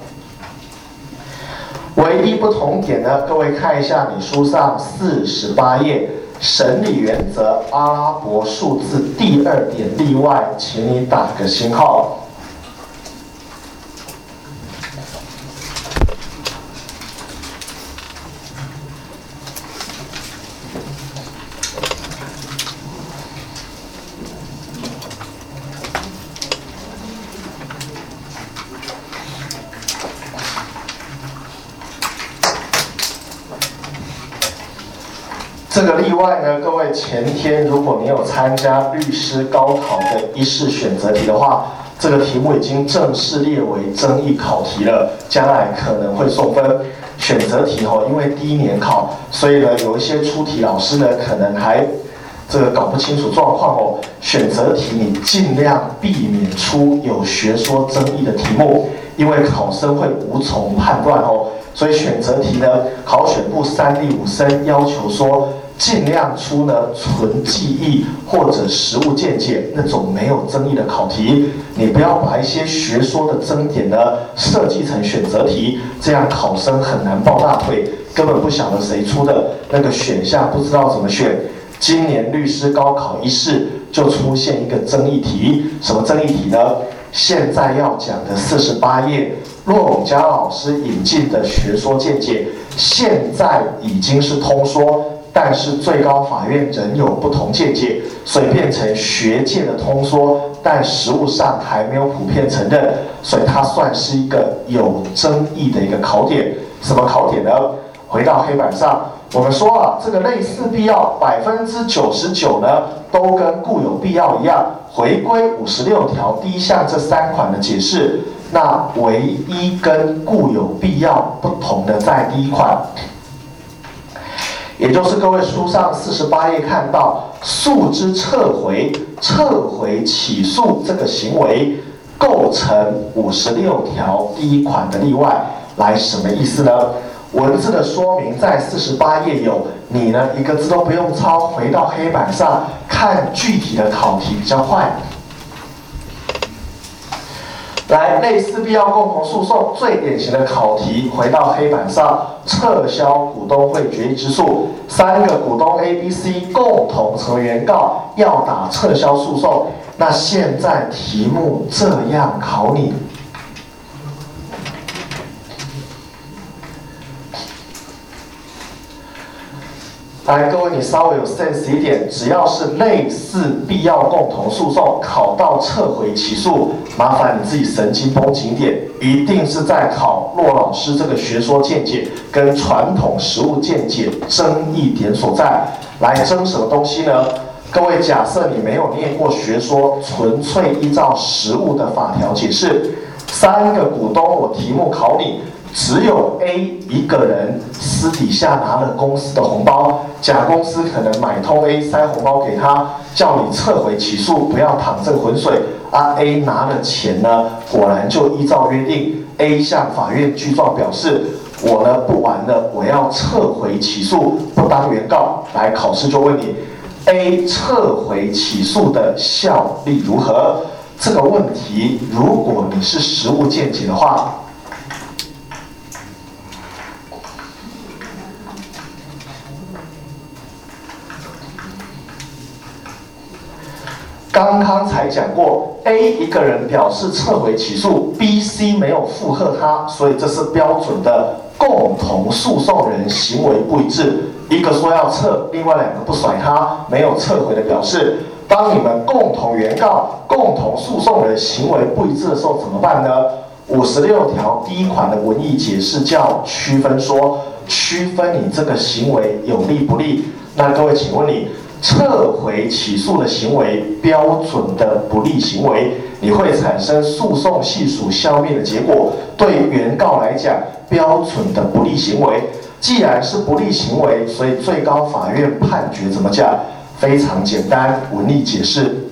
Speaker 1: 唯一不同点呢，各位看一下你书上四十八页，审理原则阿拉伯数字第二点例外，请你打个星号。这这个例外呢，各位前天如果你有参加律师高考的一试选择题的话，这个题目已经正式列为争议考题了，将来可能会送分。选择题哦，因为第一年考，所以呢，有一些出题老师呢，可能还这个搞不清楚状况哦。选择题你尽量避免出有学说争议的题目，因为考生会无从判断哦。所以选择题呢，考选部三例五生要求说，尽量出呢纯记忆或者实物见解那种没有争议的考题，你不要把一些学说的争点呢设计成选择题，这样考生很难抱大腿，根本不晓得谁出的那个选项，不知道怎么选。今年律师高考一试就出现一个争议题，什么争议题呢？现在要讲的四十八页。骆永嘉老师引进的学说见解，现在已经是通说，但是最高法院仍有不同见解，所以变成学界的通说，但实务上还没有普遍承认，所以它算是一个有争议的一个考点。什么考点呢？回到黑板上，我们说啊，这个类似必要百分之九十九呢，都跟固有必要一样，回归五十六条第一项这三款的解释。那唯一跟固有必要不同的在第一款，也就是各位书上四十八页看到诉之撤回、撤回起诉这个行为构成五十六条第一款的例外，来什么意思呢？文字的说明在四十八页有，你呢一个字都不用抄，回到黑板上看具体的考题比较快。来，类似必要共同诉讼最典型的考题，回到黑板上，撤销股东会决议之诉，三个股东 A、B、C 共同成为原告，要打撤销诉讼。那现在题目这样考你。来，各位，你稍微有 sense 一点，只要是类似必要共同诉讼，考到撤回起诉，麻烦你自己神经绷紧点，一定是在考骆老师这个学说见解跟传统实务见解争议点所在。来争什么东西呢？各位，假设你没有念过学说，纯粹依照实务的法条解释，三个股东，我题目考你。只有 A 一个人私底下拿了公司的红包，甲公司可能买通 A 塞红包给他，叫你撤回起诉，不要淌这浑水。啊，A 拿了钱呢，果然就依照约定，A 向法院具状表示，我呢不玩了，我要撤回起诉，不当原告。来考试就问你，A 撤回起诉的效力如何？这个问题，如果你是实务见解的话。刚刚才讲过，A 一个人表示撤回起诉，B、C 没有附和他，所以这是标准的共同诉讼人行为不一致。一个说要撤，另外两个不甩他，没有撤回的表示。当你们共同原告、共同诉讼人行为不一致的时候，怎么办呢？五十六条第一款的文艺解释叫区分说，区分你这个行为有利不利。那各位，请问你？撤回起诉的行为，标准的不利行为，你会产生诉讼系数消灭的结果。对原告来讲，标准的不利行为，既然是不利行为，所以最高法院判决怎么讲？非常简单，文例解释。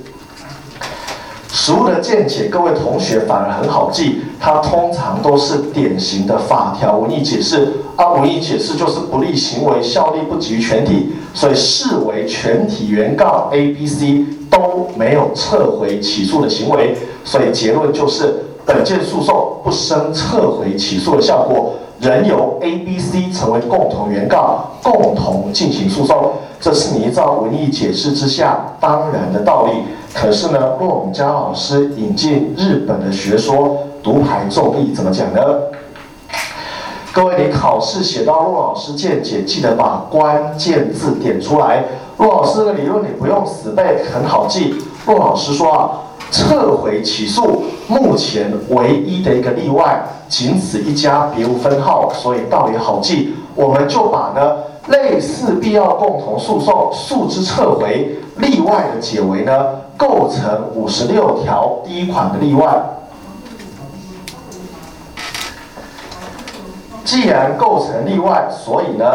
Speaker 1: 实务的见解，各位同学反而很好记，它通常都是典型的法条文意解释。啊，文意解释就是不利行为效力不及于全体，所以视为全体原告 A、B、C 都没有撤回起诉的行为，所以结论就是本件诉讼不生撤回起诉的效果，仍由 A、B、C 成为共同原告，共同进行诉讼。这是你依照文意解释之下当然的道理。可是呢，骆永嘉老师引进日本的学说独排众议，怎么讲呢？各位，你考试写到骆老师见解，记得把关键字点出来。骆老师的理论你不用死背，很好记。骆老师说啊，撤回起诉，目前唯一的一个例外，仅此一家，别无分号，所以道理好记。我们就把呢类似必要共同诉讼诉之撤回例外的解为呢，构成五十六条第一款的例外。既然构成例外，所以呢，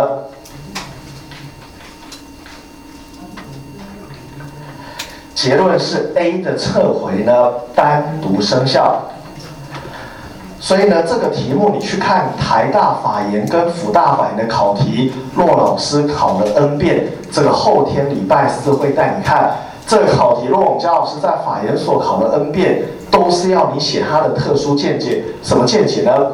Speaker 1: 结论是 A 的撤回呢单独生效。所以呢，这个题目你去看台大法研跟福大法研的考题，骆老师考了 N 遍。这个后天礼拜四会带你看这个考题，骆永嘉老师在法研所考了 N 遍，都是要你写他的特殊见解。什么见解呢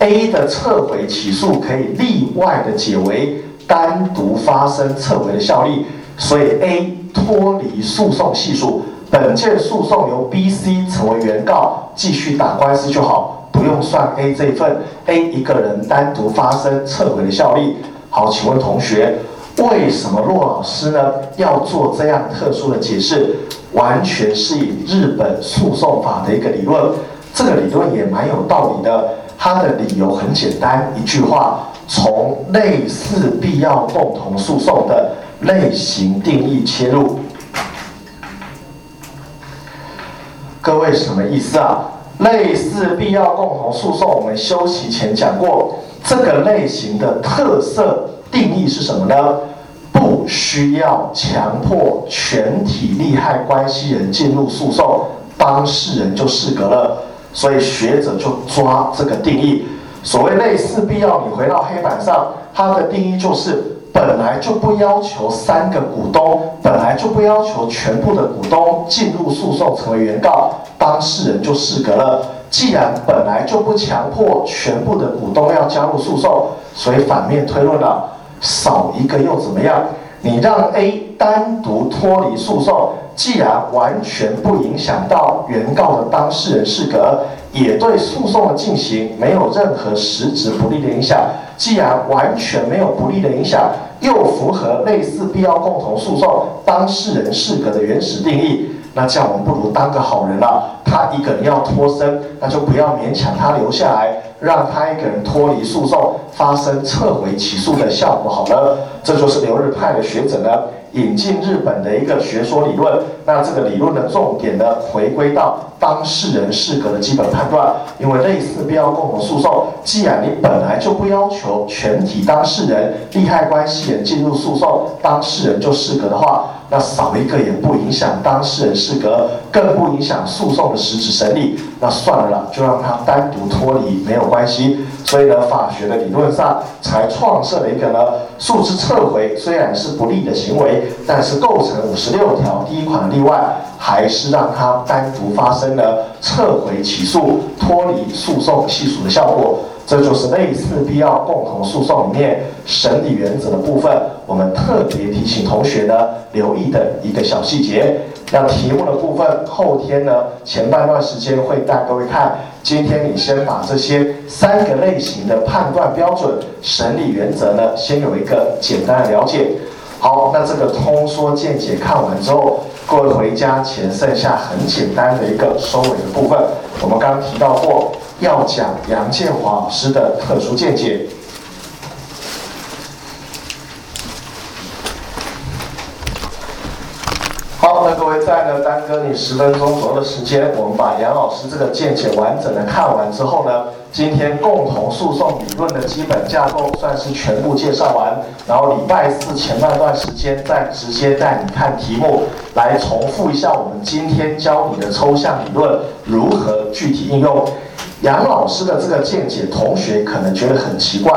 Speaker 1: ？A 的撤回起诉可以例外的解为单独发生撤回的效力，所以 A 脱离诉讼系数，本件诉讼由 B、C 成为原告继续打官司就好。不用算 A 这一份，A 一个人单独发生撤回的效力。好，请问同学，为什么骆老师呢要做这样特殊的解释？完全是以日本诉讼法的一个理论，这个理论也蛮有道理的。它的理由很简单，一句话：从类似必要共同诉讼的类型定义切入。各位什么意思啊？类似必要共同诉讼，我们休息前讲过，这个类型的特色定义是什么呢？不需要强迫全体利害关系人进入诉讼，当事人就适格了。所以学者就抓这个定义。所谓类似必要，你回到黑板上，它的定义就是本来就不要求三个股东，本来就不要求全部的股东进入诉讼成为原告。当事人就适格了。既然本来就不强迫全部的股东要加入诉讼，所以反面推论了，少一个又怎么样？你让 A 单独脱离诉讼，既然完全不影响到原告的当事人适格，也对诉讼的进行没有任何实质不利的影响。既然完全没有不利的影响，又符合类似必要共同诉讼当事人适格的原始定义。那这样我们不如当个好人了。他一个人要脱身，那就不要勉强他留下来，让他一个人脱离诉讼，发生撤回起诉的效果好了。这就是留日派的学者呢引进日本的一个学说理论。那这个理论的重点呢，回归到当事人适格的基本判断。因为类似必要共同诉讼，既然你本来就不要求全体当事人、利害关系人进入诉讼，当事人就适格的话。那少一个也不影响当事人适格，更不影响诉讼的实质审理。那算了啦，就让他单独脱离，没有关系。所以呢，法学的理论上才创设了一个呢，诉之撤回虽然是不利的行为，但是构成五十六条第一款例外，还是让他单独发生了撤回起诉、脱离诉讼系数的效果。这就是类似必要共同诉讼里面审理原则的部分，我们特别提醒同学呢留意的一个小细节。那题目的部分，后天呢前半段时间会带各位看。今天你先把这些三个类型的判断标准、审理原则呢，先有一个个简单的了解。好，那这个通说见解看完之后，各位回家前剩下很简单的一个收尾的部分。我们刚刚提到过。要讲杨建华老师的特殊见解。好，那各位在呢，耽搁你十分钟左右的时间，我们把杨老师这个见解完整的看完之后呢，今天共同诉讼理论的基本架构算是全部介绍完。然后礼拜四前半段时间再直接带你看题目，来重复一下我们今天教你的抽象理论如何具体应用。杨老师的这个见解，同学可能觉得很奇怪，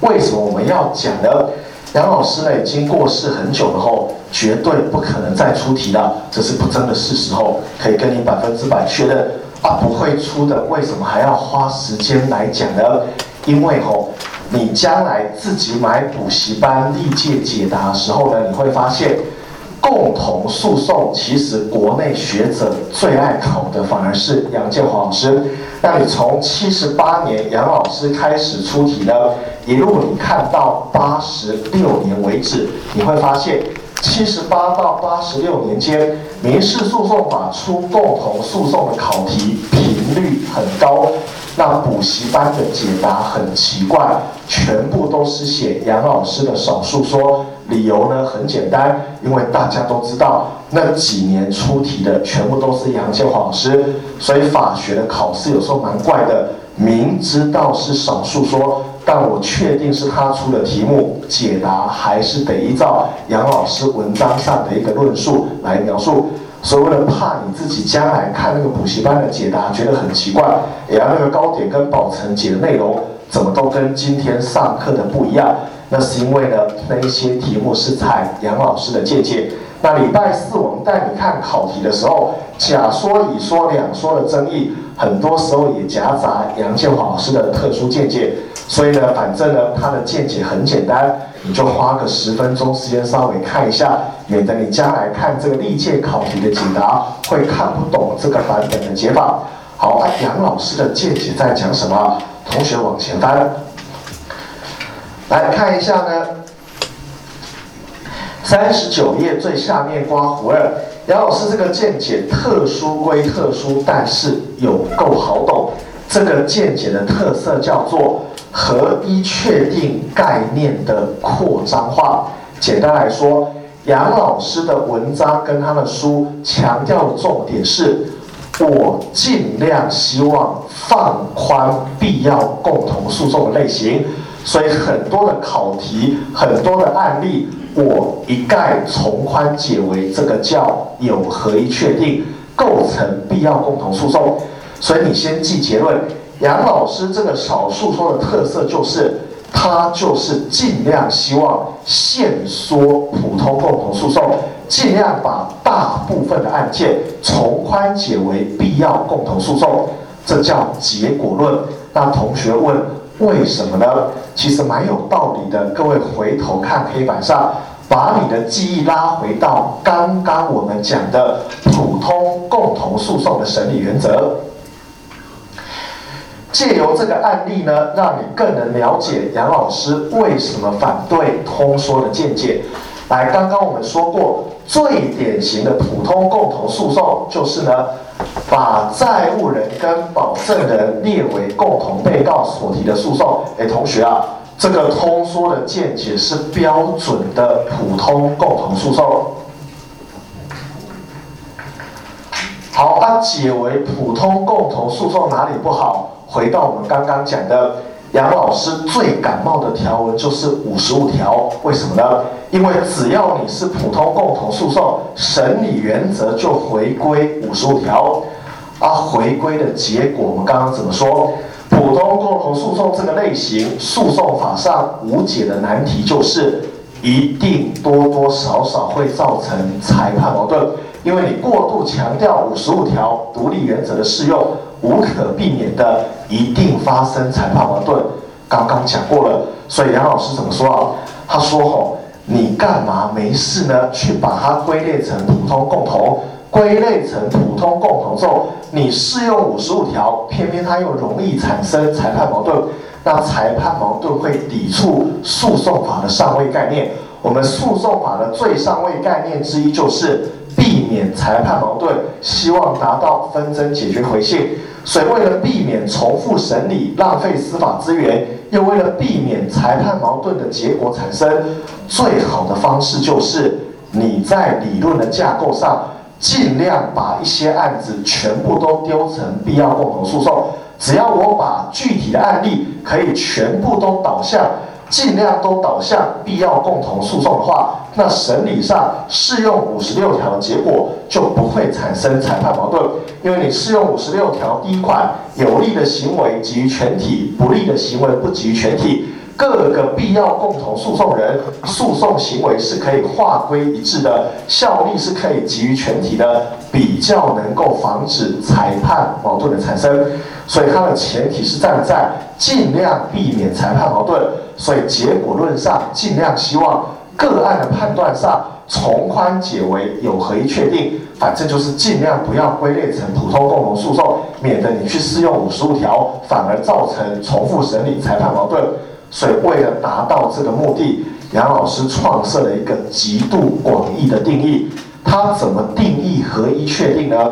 Speaker 1: 为什么我们要讲呢？杨老师呢已经过世很久了后，绝对不可能再出题了，这是不争的事实后，可以跟你百分之百确认啊，不会出的，为什么还要花时间来讲呢？因为吼，你将来自己买补习班历届解答的时候呢，你会发现。共同诉讼其实国内学者最爱考的反而是杨建华老师。那你从七十八年杨老师开始出题呢，一路你看到八十六年为止，你会发现七十八到八十六年间，民事诉讼法出共同诉讼的考题频率很高。那补习班的解答很奇怪，全部都是写杨老师的少数说，理由呢很简单，因为大家都知道那几年出题的全部都是杨建华老师，所以法学的考试有时候蛮怪的，明知道是少数说，但我确定是他出的题目，解答还是得依照杨老师文章上的一个论述来描述。所以为了怕你自己将来看那个补习班的解答觉得很奇怪，哎呀，那个高点跟宝成解的内容怎么都跟今天上课的不一样？那是因为呢，那一些题目是采杨老师的见解。那礼拜四我们带你看考题的时候，甲说、乙说两说的争议，很多时候也夹杂杨建华老师的特殊见解。所以呢，反正呢，他的见解很简单，你就花个十分钟时间稍微看一下，免得你将来看这个历届考题的解答会看不懂这个版本的解法。好，杨老师的见解在讲什么？同学往前翻，来看一下呢。三十九页最下面刮胡二，杨老师这个见解特殊归特殊，但是有够好懂。这个见解的特色叫做合一确定概念的扩张化。简单来说，杨老师的文章跟他的书强调的重点是，我尽量希望放宽必要共同诉讼的类型，所以很多的考题，很多的案例。我一概从宽解为这个叫有合一确定，构成必要共同诉讼。所以你先记结论。杨老师这个少数说的特色就是，他就是尽量希望限缩普通共同诉讼，尽量把大部分的案件从宽解为必要共同诉讼，这叫结果论。那同学问。为什么呢？其实蛮有道理的。各位回头看黑板上，把你的记忆拉回到刚刚我们讲的普通共同诉讼的审理原则。借由这个案例呢，让你更能了解杨老师为什么反对通说的见解。来，刚刚我们说过，最典型的普通共同诉讼就是呢。把债务人跟保证人列为共同被告所提的诉讼。哎，同学啊，这个通说的见解是标准的普通共同诉讼。好，那解为普通共同诉讼哪里不好？回到我们刚刚讲的。杨老师最感冒的条文就是五十五条，为什么呢？因为只要你是普通共同诉讼，审理原则就回归五十五条。而回归的结果，我们刚刚怎么说？普通共同诉讼这个类型，诉讼法上无解的难题就是，一定多多少少会造成裁判矛盾，因为你过度强调五十五条独立原则的适用。无可避免的，一定发生裁判矛盾。刚刚讲过了，所以杨老师怎么说啊？他说：“吼，你干嘛没事呢？去把它归类成普通共同，归类成普通共同之后，你适用五十五条，偏偏它又容易产生裁判矛盾。那裁判矛盾会抵触诉讼法的上位概念。我们诉讼法的最上位概念之一就是避免裁判矛盾，希望达到纷争解决回信。”所以，为了避免重复审理、浪费司法资源，又为了避免裁判矛盾的结果产生，最好的方式就是你在理论的架构上，尽量把一些案子全部都丢成必要共同诉讼。只要我把具体的案例可以全部都导向。尽量都导向必要共同诉讼的话，那审理上适用五十六条的结果就不会产生裁判矛盾，因为你适用五十六条第一款，有利的行为给予全体，不利的行为不给予全体，各个必要共同诉讼人诉讼行为是可以划归一致的，效力是可以给予全体的，比较能够防止裁判矛盾的产生。所以它的前提是站在尽量避免裁判矛盾，所以结果论上尽量希望个案的判断上从宽解为有合一确定，反正就是尽量不要归类成普通共同诉讼，免得你去适用五十五条，反而造成重复审理裁判矛盾。所以为了达到这个目的，杨老师创设了一个极度广义的定义。他怎么定义合一确定呢？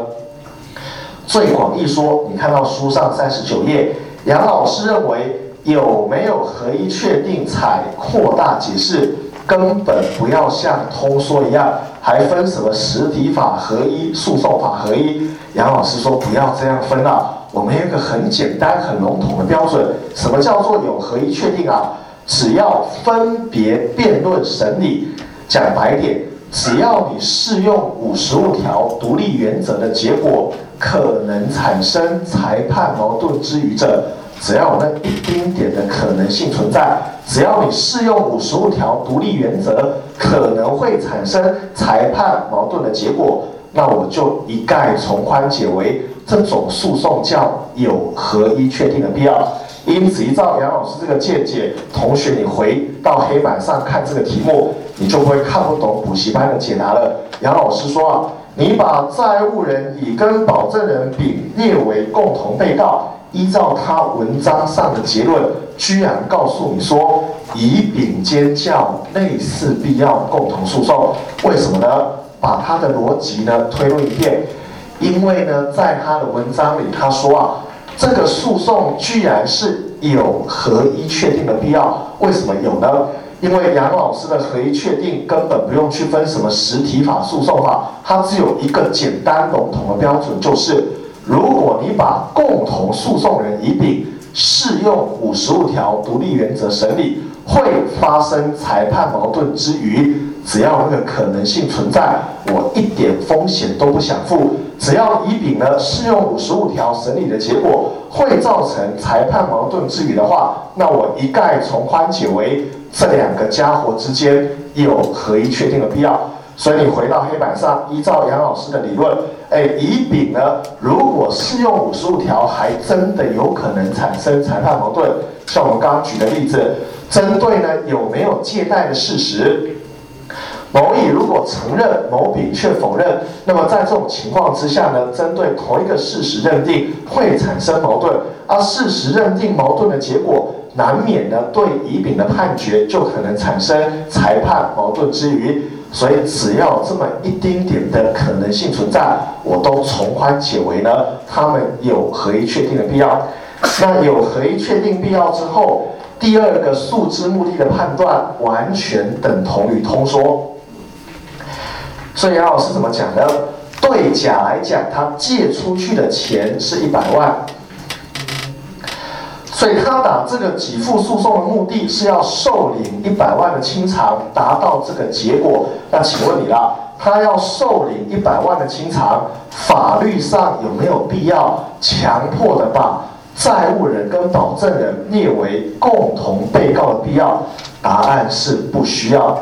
Speaker 1: 最广义说，你看到书上三十九页，杨老师认为有没有合一确定采扩大解释，根本不要像通说一样，还分什么实体法合一、诉讼法合一。杨老师说不要这样分了，我们有一个很简单、很笼统的标准，什么叫做有合一确定啊？只要分别辩论审理，讲白点，只要你适用五十五条独立原则的结果，可能产生裁判矛盾之余者，只要有那一丁点的可能性存在，只要你适用五十五条独立原则，可能会产生裁判矛盾的结果，那我就一概从宽解为这种诉讼叫有合一确定的必要。因此，依照杨老师这个见解，同学你回到黑板上看这个题目，你就不会看不懂补习班的解答了。杨老师说啊，你把债务人乙跟保证人丙列为共同被告，依照他文章上的结论，居然告诉你说乙丙间叫类似必要共同诉讼，为什么呢？把他的逻辑呢推论一遍，因为呢，在他的文章里他说啊。这个诉讼居然是有合一确定的必要，为什么有呢？因为杨老师的合一确定根本不用去分什么实体法、诉讼法，它只有一个简单笼统的标准，就是如果你把共同诉讼人乙丙适用五十五条独立原则审理，会发生裁判矛盾之余。只要那个可能性存在，我一点风险都不想负。只要乙丙呢适用五十五条审理的结果会造成裁判矛盾之余的话，那我一概从宽解为这两个家伙之间有合一确定的必要。所以你回到黑板上，依照杨老师的理论，哎，乙丙呢如果适用五十五条，还真的有可能产生裁判矛盾。像我们刚刚举的例子，针对呢有没有借贷的事实。某乙如果承认，某丙却否认，那么在这种情况之下呢，针对同一个事实认定会产生矛盾，而事实认定矛盾的结果，难免呢对乙丙的判决就可能产生裁判矛盾之余，所以只要这么一丁点的可能性存在，我都从宽解为呢，他们有合一确定的必要。那有合一确定必要之后，第二个诉之目的的判断完全等同于通说。所以杨老师怎么讲呢？对甲来讲，他借出去的钱是一百万，所以他打这个给付诉讼的目的是要受领一百万的清偿，达到这个结果。那请问你了，他要受领一百万的清偿，法律上有没有必要强迫的把债务人跟保证人列为共同被告的必要？答案是不需要。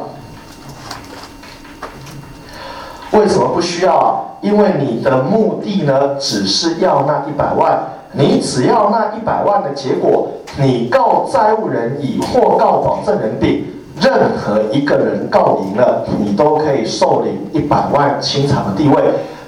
Speaker 1: 为什么不需要啊？因为你的目的呢，只是要那一百万，你只要那一百万的结果，你告债务人乙或告保证人丙，任何一个人告赢了，你都可以受领一百万清偿的地位。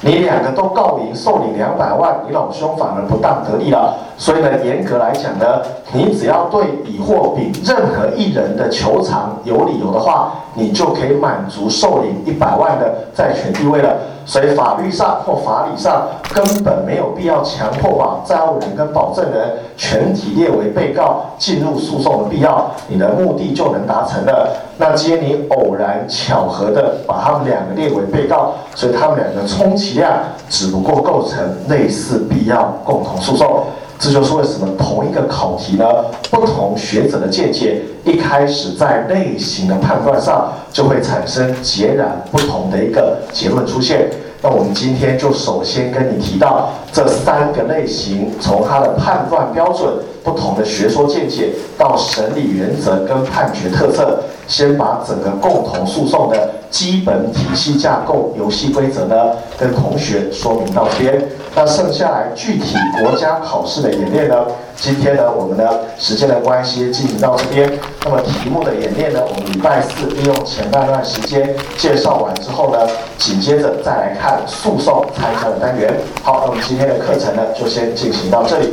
Speaker 1: 你两个都告赢，受领两百万，你老兄反而不当得利了。所以呢，严格来讲呢，你只要对乙或丙任何一人的求偿有理由的话，你就可以满足受领一百万的债权地位了。所以法律上或法理上根本没有必要强迫把债务人跟保证人全体列为被告进入诉讼的必要，你的目的就能达成了。那既然你偶然巧合的把他们两个列为被告，所以他们两个充其量只不过构成类似必要共同诉讼。这就是为什么同一个考题呢，不同学者的见解，一开始在类型的判断上就会产生截然不同的一个结论出现。那我们今天就首先跟你提到这三个类型，从它的判断标准、不同的学说见解到审理原则跟判决特色，先把整个共同诉讼的基本体系架构、游戏规则呢，跟同学说明到这边。那剩下来具体国家考试的演练呢？今天呢，我们呢时间的关系进行到这边。那么题目的演练呢，我们礼拜四利用前半段时间介绍完之后呢，紧接着再来看诉讼参加的单元。好，那么今天的课程呢，就先进行到这里。